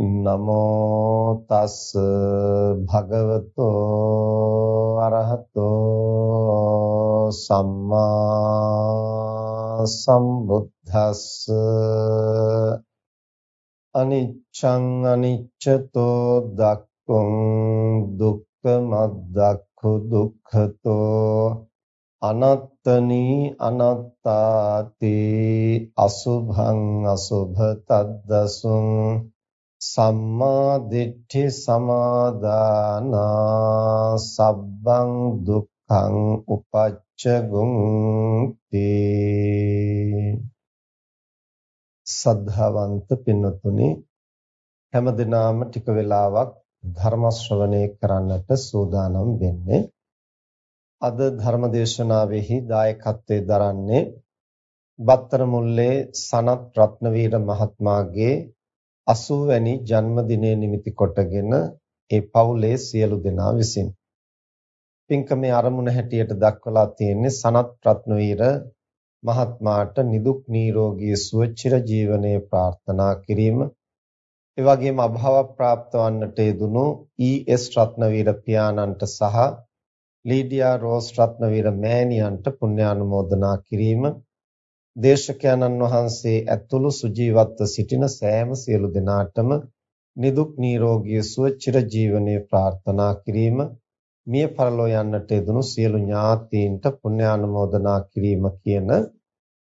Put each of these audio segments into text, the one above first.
නමෝ තස් භගවතෝ අරහතෝ සම්මා සම්බුද්දස්ස අනිච්ඡං අනිච්චතෝ දක්ඛං දුක්ඛ මද්දක්ඛු දුක්ඛතෝ අනත්තනී අනත්තාති අසුභං අසුභ තද්දසුං සම්මා දිට්ඨි සමාදානා සබ්බං දුක්ඛං උපච්චගුංති සද්ධාවන්ත පින්නතුනි හැමදිනාම ටික වෙලාවක් ධර්ම ශ්‍රවණය කරන්නට සූදානම් වෙන්නේ. අද ධර්ම දේශනාවෙහි දායකත්වයේ දරන්නේ බත්තර මුල්ලේ සනත් රත්නවීර මහත්මයාගේ 80 වැනි ජන්මදිනය නිමිති කොටගෙන ඒ පවුලේ සියලු දෙනා විසින්. පින්කමේ ආරමුණ හැටියට දක්වලා තියෙන්නේ සනත් රත්නවීර මහත්මාට නිදුක් නිරෝගී සුව චිර ජීවනයේ ප්‍රාර්ථනා කිරීම. ඒ වගේම අභාව ප්‍රාප්ත වන්නට යෙදුණු ඊ.එස්. රත්නවීර පියාණන්ට සහ ලීඩියා රෝස් රත්නවීර මෑණියන්ට පුණ්‍යානුමෝදනා කිරීම. දේශකයන්න් වහන්සේ ඇතුළු සුජීවත්ව සිටින සෑම සියලු දෙනාටම නිදුක් නිරෝගී සුව චිර ජීවනයේ ප්‍රාර්ථනා කිරීම මිය පරලෝ යන්නට යෙදුණු සියලු ඥාතීන්ට පුණ්‍යානුමෝදනා කිරීම කියන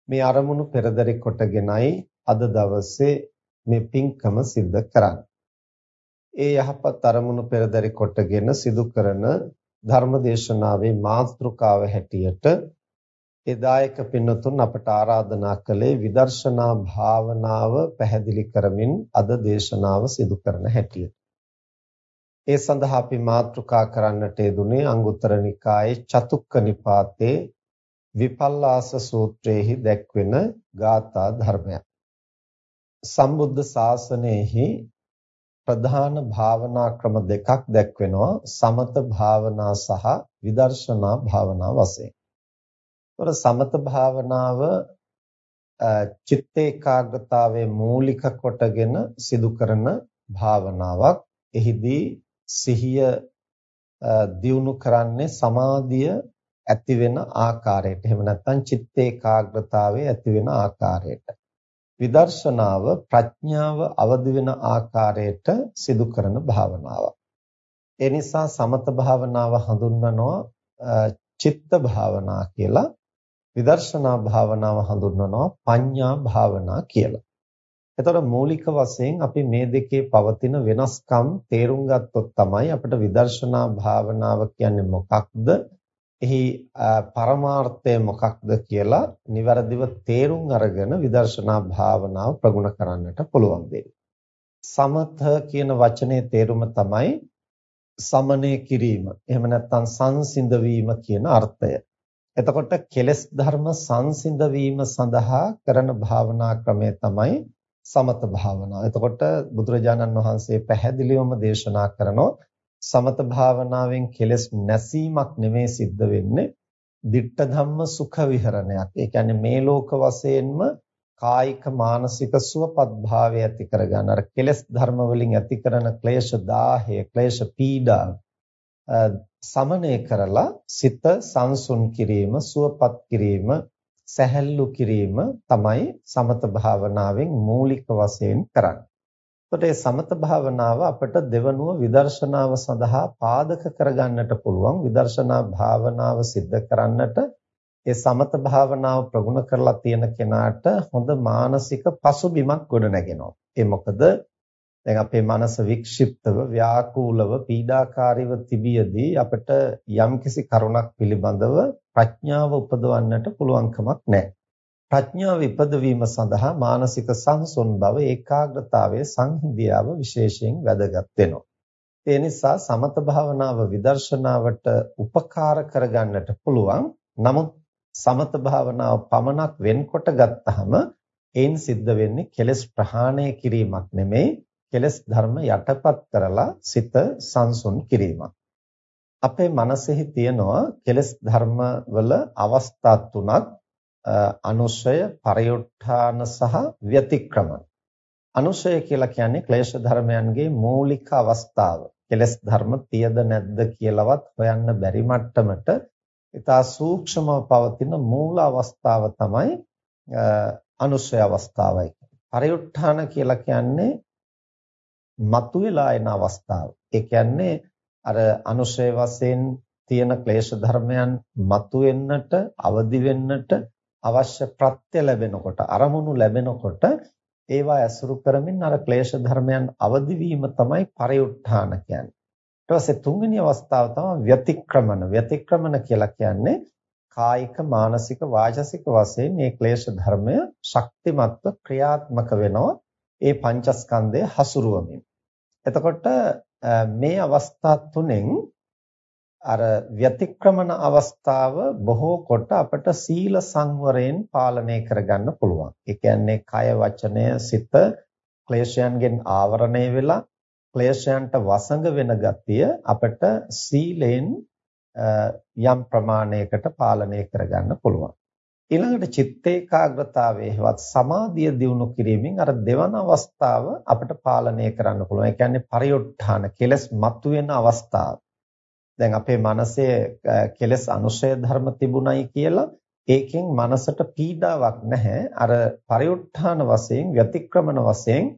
මේ අරමුණු පෙරදරි කොටගෙනයි අද දවසේ මේ පින්කම සිද්ධ කරන්නේ. ඒ යහපත් අරමුණු පෙරදරි කොටගෙන සිදු කරන ධර්මදේශනාවේ මාතෘකාව හැටියට එදායක පින්නතුන් අපට ආරාධනා කළේ විදර්ශනා භාවනාව පැහැදිලි කරමින් අද දේශනාව සිදු කරන හැටියට. ඒ සඳහා අපි මාතෘකා කරන්නට යෙදුනේ අංගුත්තර නිකායේ චතුක්ක නිපාතේ විපල්ලාස සූත්‍රයේහි දැක්වෙන ගාථා ධර්මයක්. සම්බුද්ධ ශාසනයෙහි ප්‍රධාන භාවනා ක්‍රම දෙකක් දැක්වෙනවා සමත භාවනා සහ විදර්ශනා භාවනා වශයෙන්. ඒතර සමත භාවනාව චිත්ත ඒකාග්‍රතාවයේ මූලික කොටගෙන සිදු කරන භාවනාවක්. එහිදී සිහිය දියුණු කරන්නේ සමාධිය ඇති වෙන ආකාරයට. එහෙම නැත්නම් චිත්ත ඒකාග්‍රතාවයේ ඇති වෙන ආකාරයට. විදර්ශනාව ප්‍රඥාව අවදි වෙන ආකාරයට සිදු කරන භාවනාවක්. ඒ නිසා සමත භාවනාව හඳුන්වනවා චිත්ත භාවනා කියලා විදර්ශනා භාවනාව හඳුන්වනවා පඤ්ඤා භාවනා කියලා. එතකොට මූලික වශයෙන් අපි මේ දෙකේ පවතින වෙනස්කම් තේරුම් ගත්තොත් තමයි අපිට විදර්ශනා භාවනාව කියන්නේ මොකක්ද? එහි පරමාර්ථය මොකක්ද කියලා નિවරදිව තේරුම් අරගෙන විදර්ශනා භාවනාව ප්‍රගුණ කරන්නට පුළුවන් වෙන්නේ. සමත කියන වචනේ තේරුම තමයි සමනය කිරීම. එහෙම නැත්නම් සංසිඳ වීම කියන අර්ථය. එතකොට කෙලෙස් ධර්ම සංසිඳ වීම සඳහා කරන භාවනා ක්‍රමය තමයි සමත භාවනාව. එතකොට බුදුරජාණන් වහන්සේ පැහැදිලිවම දේශනා කරනවා සමත භාවනාවෙන් කෙලෙස් නැසීමක් නෙමෙයි සිද්ධ වෙන්නේ. ditta ධම්ම සුඛ විහරණයක්. ඒ කියන්නේ මේ ලෝක වශයෙන්ම කායික මානසික සුවපත් භාවය ඇති කරගන්න. අර කෙලෙස් ධර්ම වලින් ඇති කරන ක්ලේශ දාහය, ක්ලේශ පීඩා සමනය කරලා සිත සංසුන් කිරීම, සුවපත් කිරීම, සැහැල්ලු කිරීම තමයි සමත භාවනාවෙන් මූලික වශයෙන් කරන්නේ. එතකොට මේ සමත භාවනාව අපට දෙවනුව විදර්ශනාව සඳහා පාදක කරගන්නට පුළුවන්. විදර්ශනා භාවනාව સિદ્ધ කරන්නට ඒ සමත භාවනාව ප්‍රගුණ කරලා තියෙන කෙනාට හොඳ මානසික පසුබිමක් ගොඩනගෙනවා. ඒ මොකද දැන් අපේ මනස වික්ෂිප්තව, ව්‍යාකූලව, පීඩාකාරීව තිබියදී අපිට යම්කිසි කරුණක් පිළිබඳව ප්‍රඥාව උපදවන්නට පුළුවන්කමක් නැහැ. ප්‍රඥාව ඉපදවීම සඳහා මානසික සංසුන් බව, ඒකාග්‍රතාවය, සංහිඳියාව විශේෂයෙන් වැදගත් වෙනවා. ඒ නිසා සමත භාවනාව විදර්ශනාවට උපකාර කරගන්නට පුළුවන්. නමුත් සමත භාවනාව පමණක් වෙන්කොට ගත්තහම ඒන් සිද්ධ වෙන්නේ කෙලෙස් ප්‍රහාණය කිරීමක් නෙමෙයි කෙලස් ධර්ම යටපත් කරලා සිත සංසුන් කිරීමක්. අපේ මනසෙහි තියෙනවා කෙලස් ධර්ම වල අවස්ථා තුනක් අනුශය, පරියුත්ථාන සහ ව්‍යතික්‍රමන. අනුශය කියලා කියන්නේ ක්ලේශ ධර්මයන්ගේ මූලික අවස්ථාව. කෙලස් ධර්ම තියද නැද්ද කියලාවත් හොයන්න බැරි මට්ටමට ඉතා සූක්ෂමව පවතින මූල අවස්ථාව තමයි අනුශය අවස්ථාවයි. පරියුත්ථාන කියලා කියන්නේ මතුවලා එන අවස්ථාව. ඒ කියන්නේ අර අනුශය වශයෙන් තියෙන ක්ලේශ ධර්මයන් මතුවෙන්නට, අවදි වෙන්නට අවශ්‍ය ප්‍රත්‍ය ලැබෙනකොට, අරමුණු ලැබෙනකොට ඒවා ඇසුරු කරමින් අර ක්ලේශ ධර්මයන් අවදි වීම තමයි පරිඋත්ථාන කියන්නේ. ඊට පස්සේ තුන්වෙනි අවස්ථාව තමයි ව්‍යතික්‍රමන. ව්‍යතික්‍රමන කියලා කියන්නේ කායික, මානසික, වාචසික වශයෙන් මේ ක්ලේශ ධර්මය ශක්තිමත්ව ක්‍රියාත්මක වෙනවා. ඒ පංචස්කන්ධය හසුරුවමින්. එතකොට මේ අවස්ථා තුනෙන් අර ව්‍යතික්‍රමන අවස්ථාව බොහෝ කොට අපට සීල සංවරයෙන් පාලනය කරගන්න පුළුවන්. ඒ කියන්නේ කය වචනය සිත ක්ලේශයන්ගෙන් ආවරණය වෙලා ක්ලේශයන්ට වසඟ වෙන ගතිය අපට සීලෙන් යම් ප්‍රමාණයකට පාලනය කරගන්න පුළුවන්. ඊළඟට චිත්ත ඒකාග්‍රතාවයේවත් සමාධිය දියුණු කිරීමෙන් අර දෙවන අවස්ථාව අපිට පාලනය කරන්න පුළුවන්. ඒ කියන්නේ පරියොට්ඨාන කෙලස් මතුවෙන අවස්ථාව. දැන් අපේ මනසේ කෙලස් අනුශය ධර්ම තිබුණයි කියලා ඒකෙන් මනසට පීඩාවක් නැහැ. අර පරියොට්ඨාන වශයෙන් ව්‍යතික්‍රමන වශයෙන්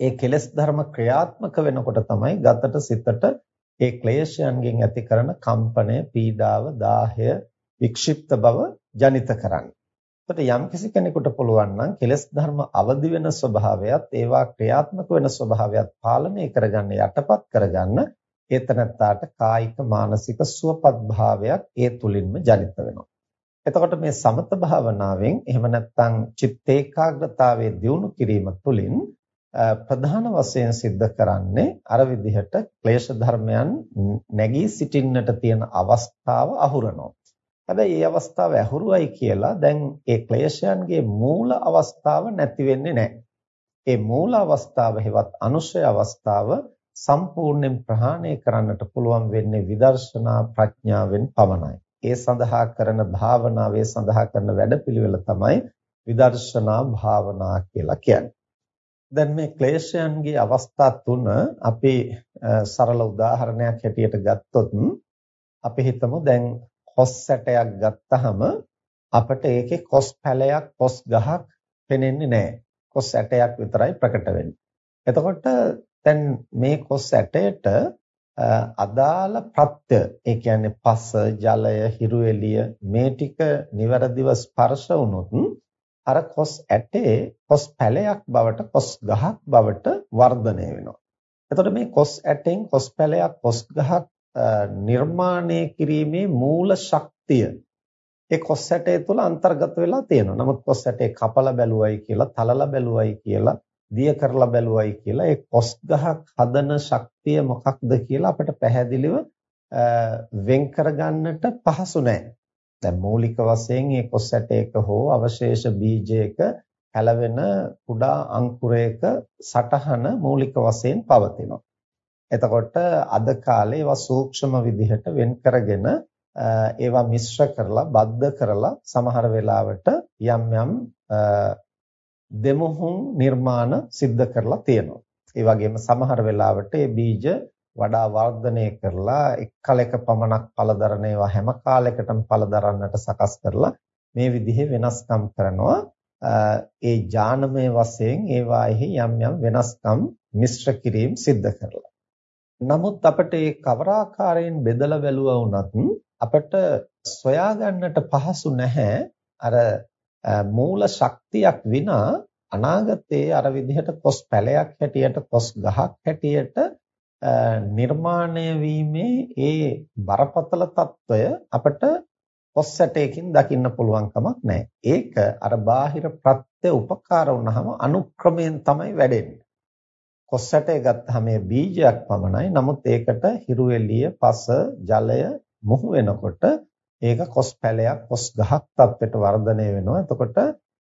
ඒ කෙලස් ධර්ම ක්‍රියාත්මක වෙනකොට තමයි ගතට සිතට ඒ ක්ලේශයන්ගෙන් ඇති කරන කම්පනය, පීඩාව, දාහය, වික්ෂිප්ත බව ජනිත කරන්නේ. එතකොට යම්කිසි කෙනෙකුට පුළුවන් නම් කෙලස් ධර්ම අවදි වෙන ස්වභාවයත් ඒවා ක්‍රියාත්මක වෙන ස්වභාවයත් පාලනය කරගන්න යටපත් කරගන්න ඒතනත්තාට කායික මානසික සුවපත් භාවයක් ඒ තුලින්ම ජනිත වෙනවා. එතකොට මේ සමත භාවනාවෙන් එහෙම නැත්නම් චිත්ත ඒකාග්‍රතාවයේ දියුණු කිරීම තුළින් ප්‍රධාන වශයෙන් सिद्ध කරන්නේ අර විදිහට ක්ලේශ ධර්මයන් නැගී සිටින්නට තියෙන අවස්ථාව අහුරනවා. හැබැයි මේ අවස්ථාව ඇහුරුවයි කියලා දැන් ඒ ක්ලේශයන්ගේ මූල අවස්ථාව නැති වෙන්නේ නැහැ. ඒ මූල අවස්ථාව හෙවත් අනුශය අවස්ථාව සම්පූර්ණයෙන් ප්‍රහාණය කරන්නට පුළුවන් වෙන්නේ විදර්ශනා ප්‍රඥාවෙන් පමණයි. ඒ සඳහා කරන භාවනාවේ සඳහා කරන වැඩපිළිවෙල තමයි විදර්ශනා භාවනා කියලා කියන්නේ. දැන් මේ ක්ලේශයන්ගේ අවස්ථා තුන අපි සරල උදාහරණයක් හැටියට ගත්තොත් අපි හිතමු දැන් කොස් සැටයක් ගත්තාම අපිට ඒකේ කොස් පැලයක් කොස් ගහක් පෙනෙන්නේ නැහැ. කොස් ඇටයක් විතරයි ප්‍රකට වෙන්නේ. එතකොට දැන් මේ කොස් ඇටයට අදාළ ප්‍රත්‍ය ඒ කියන්නේ පස ජලය හිරු එළිය මේ ටික નિවරදිව ස්පර්ශ වුණොත් අර කොස් ඇටේ කොස් පැලයක් බවට කොස් ගහක් බවට වර්ධනය වෙනවා. එතකොට මේ කොස් ඇටෙන් කොස් පැලයක් කොස් ගහක් නිර්මාණය කිරීමේ මූල ශක්තිය ඒ කොස්සැටේ තුල අන්තර්ගත වෙලා තියෙනවා. නමුත් කොස්සැටේ කපලා බැලුවයි කියලා, තලලා බැලුවයි කියලා, දිය කරලා බැලුවයි කියලා ඒ කොස් ගහක් හදන ශක්තිය මොකක්ද කියලා අපිට පැහැදිලිව වෙන් කරගන්නට පහසු නැහැ. දැන් මූලික වශයෙන් මේ කොස්සැටේක හෝ අවශේෂ බීජයක පැලවෙන කුඩා අංකුරයක සටහන මූලික වශයෙන් පවතිනවා. එතකොට අද කාලේ ඒවා සූක්ෂම විදිහට වෙන් කරගෙන ඒවා මිශ්‍ර කරලා බද්ධ කරලා සමහර වෙලාවට යම් යම් දෙමුහුන් නිර්මාණ සිද්ධ කරලා තියෙනවා. ඒ වගේම සමහර වෙලාවට මේ බීජ වඩා වර්ධනය කරලා එක් කලයක පමණක් පළදරන ඒවා හැම කාලයකටම පළදරන්නට සකස් කරලා මේ විදිහේ වෙනස්කම් කරනවා. ඒ ඥානමය වශයෙන් ඒවාෙහි යම් යම් වෙනස්කම් මිශ්‍ර කිරීම සිද්ධ කරලා. නමුත් අපිට ඒ කවර ආකාරයෙන් බෙදලා බැලුවා වුණත් අපිට සොයා ගන්නට පහසු නැහැ අර මූල ශක්තියක් විනා අනාගතයේ අර විදිහට කොස් පැලයක් හැටියට කොස් ගහක් හැටියට නිර්මාණය වීමේ ඒ බරපතල తত্ত্বය අපට කොස් සැටයකින් දකින්න පුළුවන් කමක් නැහැ. ඒක අර බාහිර ප්‍රත්‍ය උපකාර වුණාම අනුක්‍රමයෙන් තමයි වැඩෙන්නේ. කොස් සැටය ගත්තාම මේ බීජයක් පමණයි. නමුත් ඒකට හිරු එළිය, පස, ජලය මුහු වෙනකොට ඒක කොස් පැලයක්, කොස් ගහක් තත්ත්වයට වර්ධනය වෙනවා. එතකොට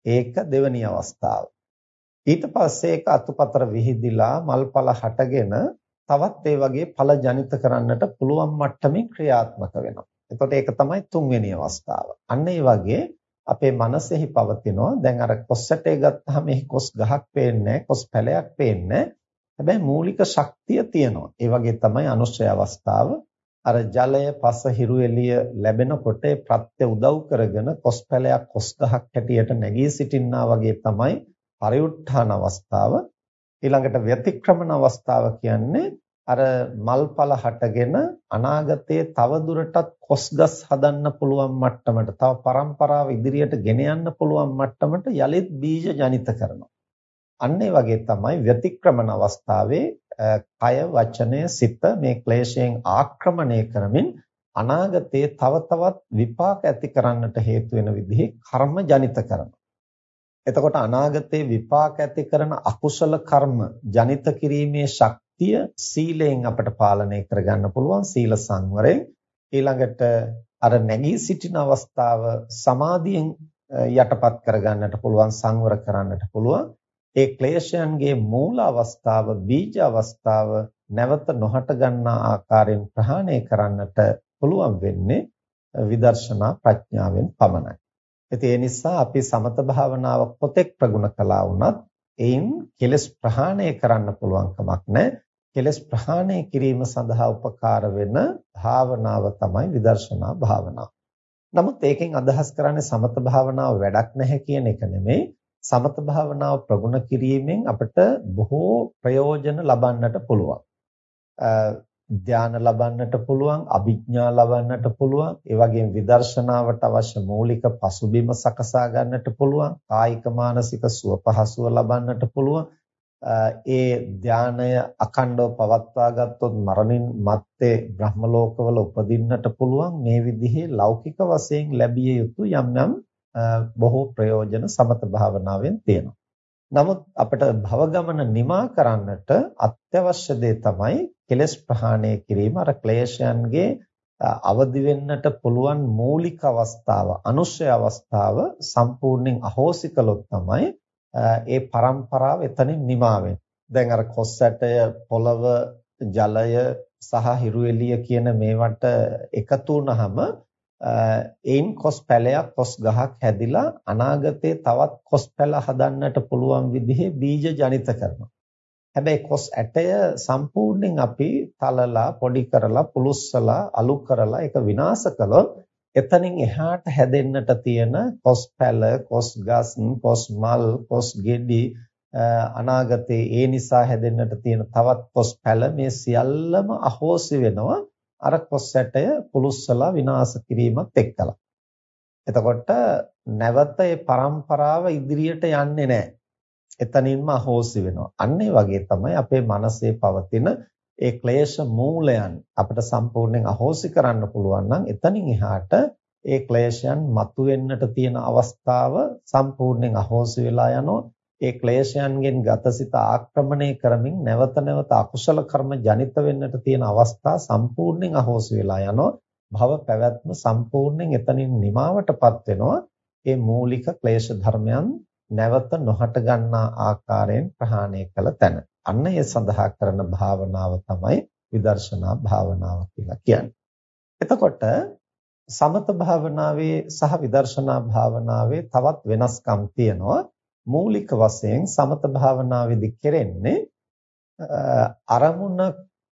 ඒක දෙවැනි අවස්ථාව. ඊට පස්සේ ඒක අතුපතර විහිදිලා මල්පල හටගෙන තවත් ඒ වගේ ඵල ජනිත කරන්නට පුළුවන් මට්ටමින් ක්‍රියාත්මක වෙනවා. එතකොට ඒක තමයි තුන්වෙනි අවස්ථාව. අන්න ඒ වගේ අපේ මනසෙහි පවතිනවා දැන් අර කොස්සටේ ගත්තාම මේ කොස් ගහක් පේන්නේ කොස් පැලයක් පේන්නේ හැබැයි මූලික ශක්තිය තියෙනවා. ඒ වගේ තමයි අනුශ්‍රය අවස්ථාව. අර ජලය පස හිරු එළිය ලැබෙනකොට ප්‍රත්‍ය උදව් කරගෙන කොස් පැලයක් කොස් ගහක් හැටියට නැගී සිටින්නා වගේ තමයි පරිඋත්ථාන අවස්ථාව. ඊළඟට ව්‍යතික්‍රමන අවස්ථාව කියන්නේ අර මල්පල හටගෙන අනාගතයේ තව දුරටත් කොස්ගස් හදන්න පුළුවන් මට්ටමට තව પરම්පරාව ඉදිරියට ගෙන යන්න පුළුවන් මට්ටමට යලිත් බීජ ජනිත කරනවා. අන්න ඒ වගේ තමයි ව්‍යතික්‍රමන අවස්ථාවේ කය වචනය සිත මේ ක්ලේශයෙන් ආක්‍රමණය කරමින් අනාගතයේ තව තවත් විපාක ඇති කරන්නට හේතු වෙන විදිහේ කර්ම ජනිත කරනවා. එතකොට අනාගතයේ විපාක ඇති කරන අකුසල කර්ම ජනිත කිරීමේ ශක්තිය සීලයෙන් අපට පාලනය කරගන්න පුළුවන් සීල සංවරයෙන් ඊළඟට අර නැගී සිටින අවස්ථාව සමාධියෙන් යටපත් කරගන්නට පුළුවන් සංවර කරන්නට පුළුවන් ඒ ක්ලේශයන්ගේ මූල අවස්ථාව බීජ අවස්ථාව නැවත නොහට ගන්නා ආකාරයෙන් ප්‍රහාණය කරන්නට පුළුවන් වෙන්නේ විදර්ශනා ප්‍රඥාවෙන් පමණයි ඉතින් ඒ නිසා අපි සමත භාවනාව කොතෙක් ප්‍රගුණ කළා වුණත් එයින් කෙලස් ප්‍රහාණය කරන්න පුළුවන් කමක් නැහැ. කෙලස් ප්‍රහාණය කිරීම සඳහා උපකාර වෙන භාවනාව තමයි විදර්ශනා භාවනාව. නමුත් ඒකෙන් අදහස් කරන්නේ සමත භාවනාව වැඩක් නැහැ කියන එක නෙමෙයි. සමත භාවනාව ප්‍රගුණ කිරීමෙන් අපිට බොහෝ ප්‍රයෝජන ලබන්නට පුළුවන්. ධාන ලබන්නට පුළුවන් අභිඥා ලබන්නට පුළුවන් ඒ වගේම විදර්ශනාවට අවශ්‍ය මූලික පසුබිම සකසා ගන්නට පුළුවන් කායික මානසික සුව පහසුව ලබන්නට පුළුවන් ඒ ධානය අඛණ්ඩව පවත්වා ගත්තොත් මරණින් මත්තේ බ්‍රහ්ම ලෝකවල උපදින්නට පුළුවන් මේ විදිහේ ලෞකික වශයෙන් ලැබිය යුතු යම් යම් බොහෝ ප්‍රයෝජන සමත භාවනාවෙන් තියෙනවා. නමුත් අපිට භව ගමන නිමා කරන්නට අත්‍යවශ්‍ය දේ තමයි කෙලස් ප්‍රහාණය කිරීම. අර ක්ලේශයන්ගේ අවදි වෙන්නට පුළුවන් මූලික අවස්ථාව අනුශය අවස්ථාව සම්පූර්ණයෙන් අහෝසි කළොත් තමයි ඒ પરම්පරාව එතනින් නිමා දැන් අර කොස්සැටය පොළව ජලය සහ හිරු එළිය කියන මේවට එකතු වුනහම එයින් කොස් පැලයක් කොස් ගහක් හැදිලා අනාගතේ තවත් කොස් පැල හදන්නට පුළුවන් විදිහේ බීජ ජනිත කරනවා. හැබැයි කොස් ඇටය සම්පූර්ණයෙන් අපි තලලා පොඩි කරලා පුලුස්සලා අලු කරලා ඒක විනාශ කළොත් එතනින් එහාට හැදෙන්නට තියෙන කොස් පැල, කොස් ගස්, කොස් මල්, කොස් ගෙඩි අනාගතේ ඒ නිසා හැදෙන්නට තියෙන තවත් කොස් පැල මේ සියල්ලම අහෝසි වෙනවා අර කොස්සැටය පුලුස්සලා විනාශ කිරීමත් එක්කලා. එතකොට නැවත ඒ પરම්පරාව ඉදිරියට යන්නේ නැහැ. එතනින්ම අහෝසි වෙනවා. අන්න වගේ තමයි අපේ මනසේ පවතින ඒ ක්ලේශ මූලයන් අපිට සම්පූර්ණයෙන් අහෝසි කරන්න පුළුවන් නම් එතනින් එහාට ඒ ක්ලේශයන් මතුවෙන්නට තියෙන අවස්ථාව සම්පූර්ණයෙන් අහෝසි වෙලා යනවා. ඒ ක්ලේශයන්ගෙන් ගතසිත ආක්‍රමණය කරමින් නැවත නැවත අකුසල කර්ම ජනිත වෙන්නට තියෙන අවස්ථා සම්පූර්ණයෙන් අහෝසි වෙලා යනවා භව පැවැත්ම සම්පූර්ණයෙන් එතනින් නිමාවටපත් වෙනවා ඒ මූලික ක්ලේශ ධර්මයන් නැවත නොහට ගන්නා ආකාරයෙන් ප්‍රහාණය කළ තැන. අන්න ඒ සඳහා කරන භාවනාව තමයි විදර්ශනා භාවනාව කියලා කියන්නේ. එතකොට සමත භාවනාවේ සහ විදර්ශනා භාවනාවේ තවත් වෙනස්කම් තියෙනවා. මූලික වශයෙන් සමත භාවනාවේදී කෙරෙන්නේ අරමුණ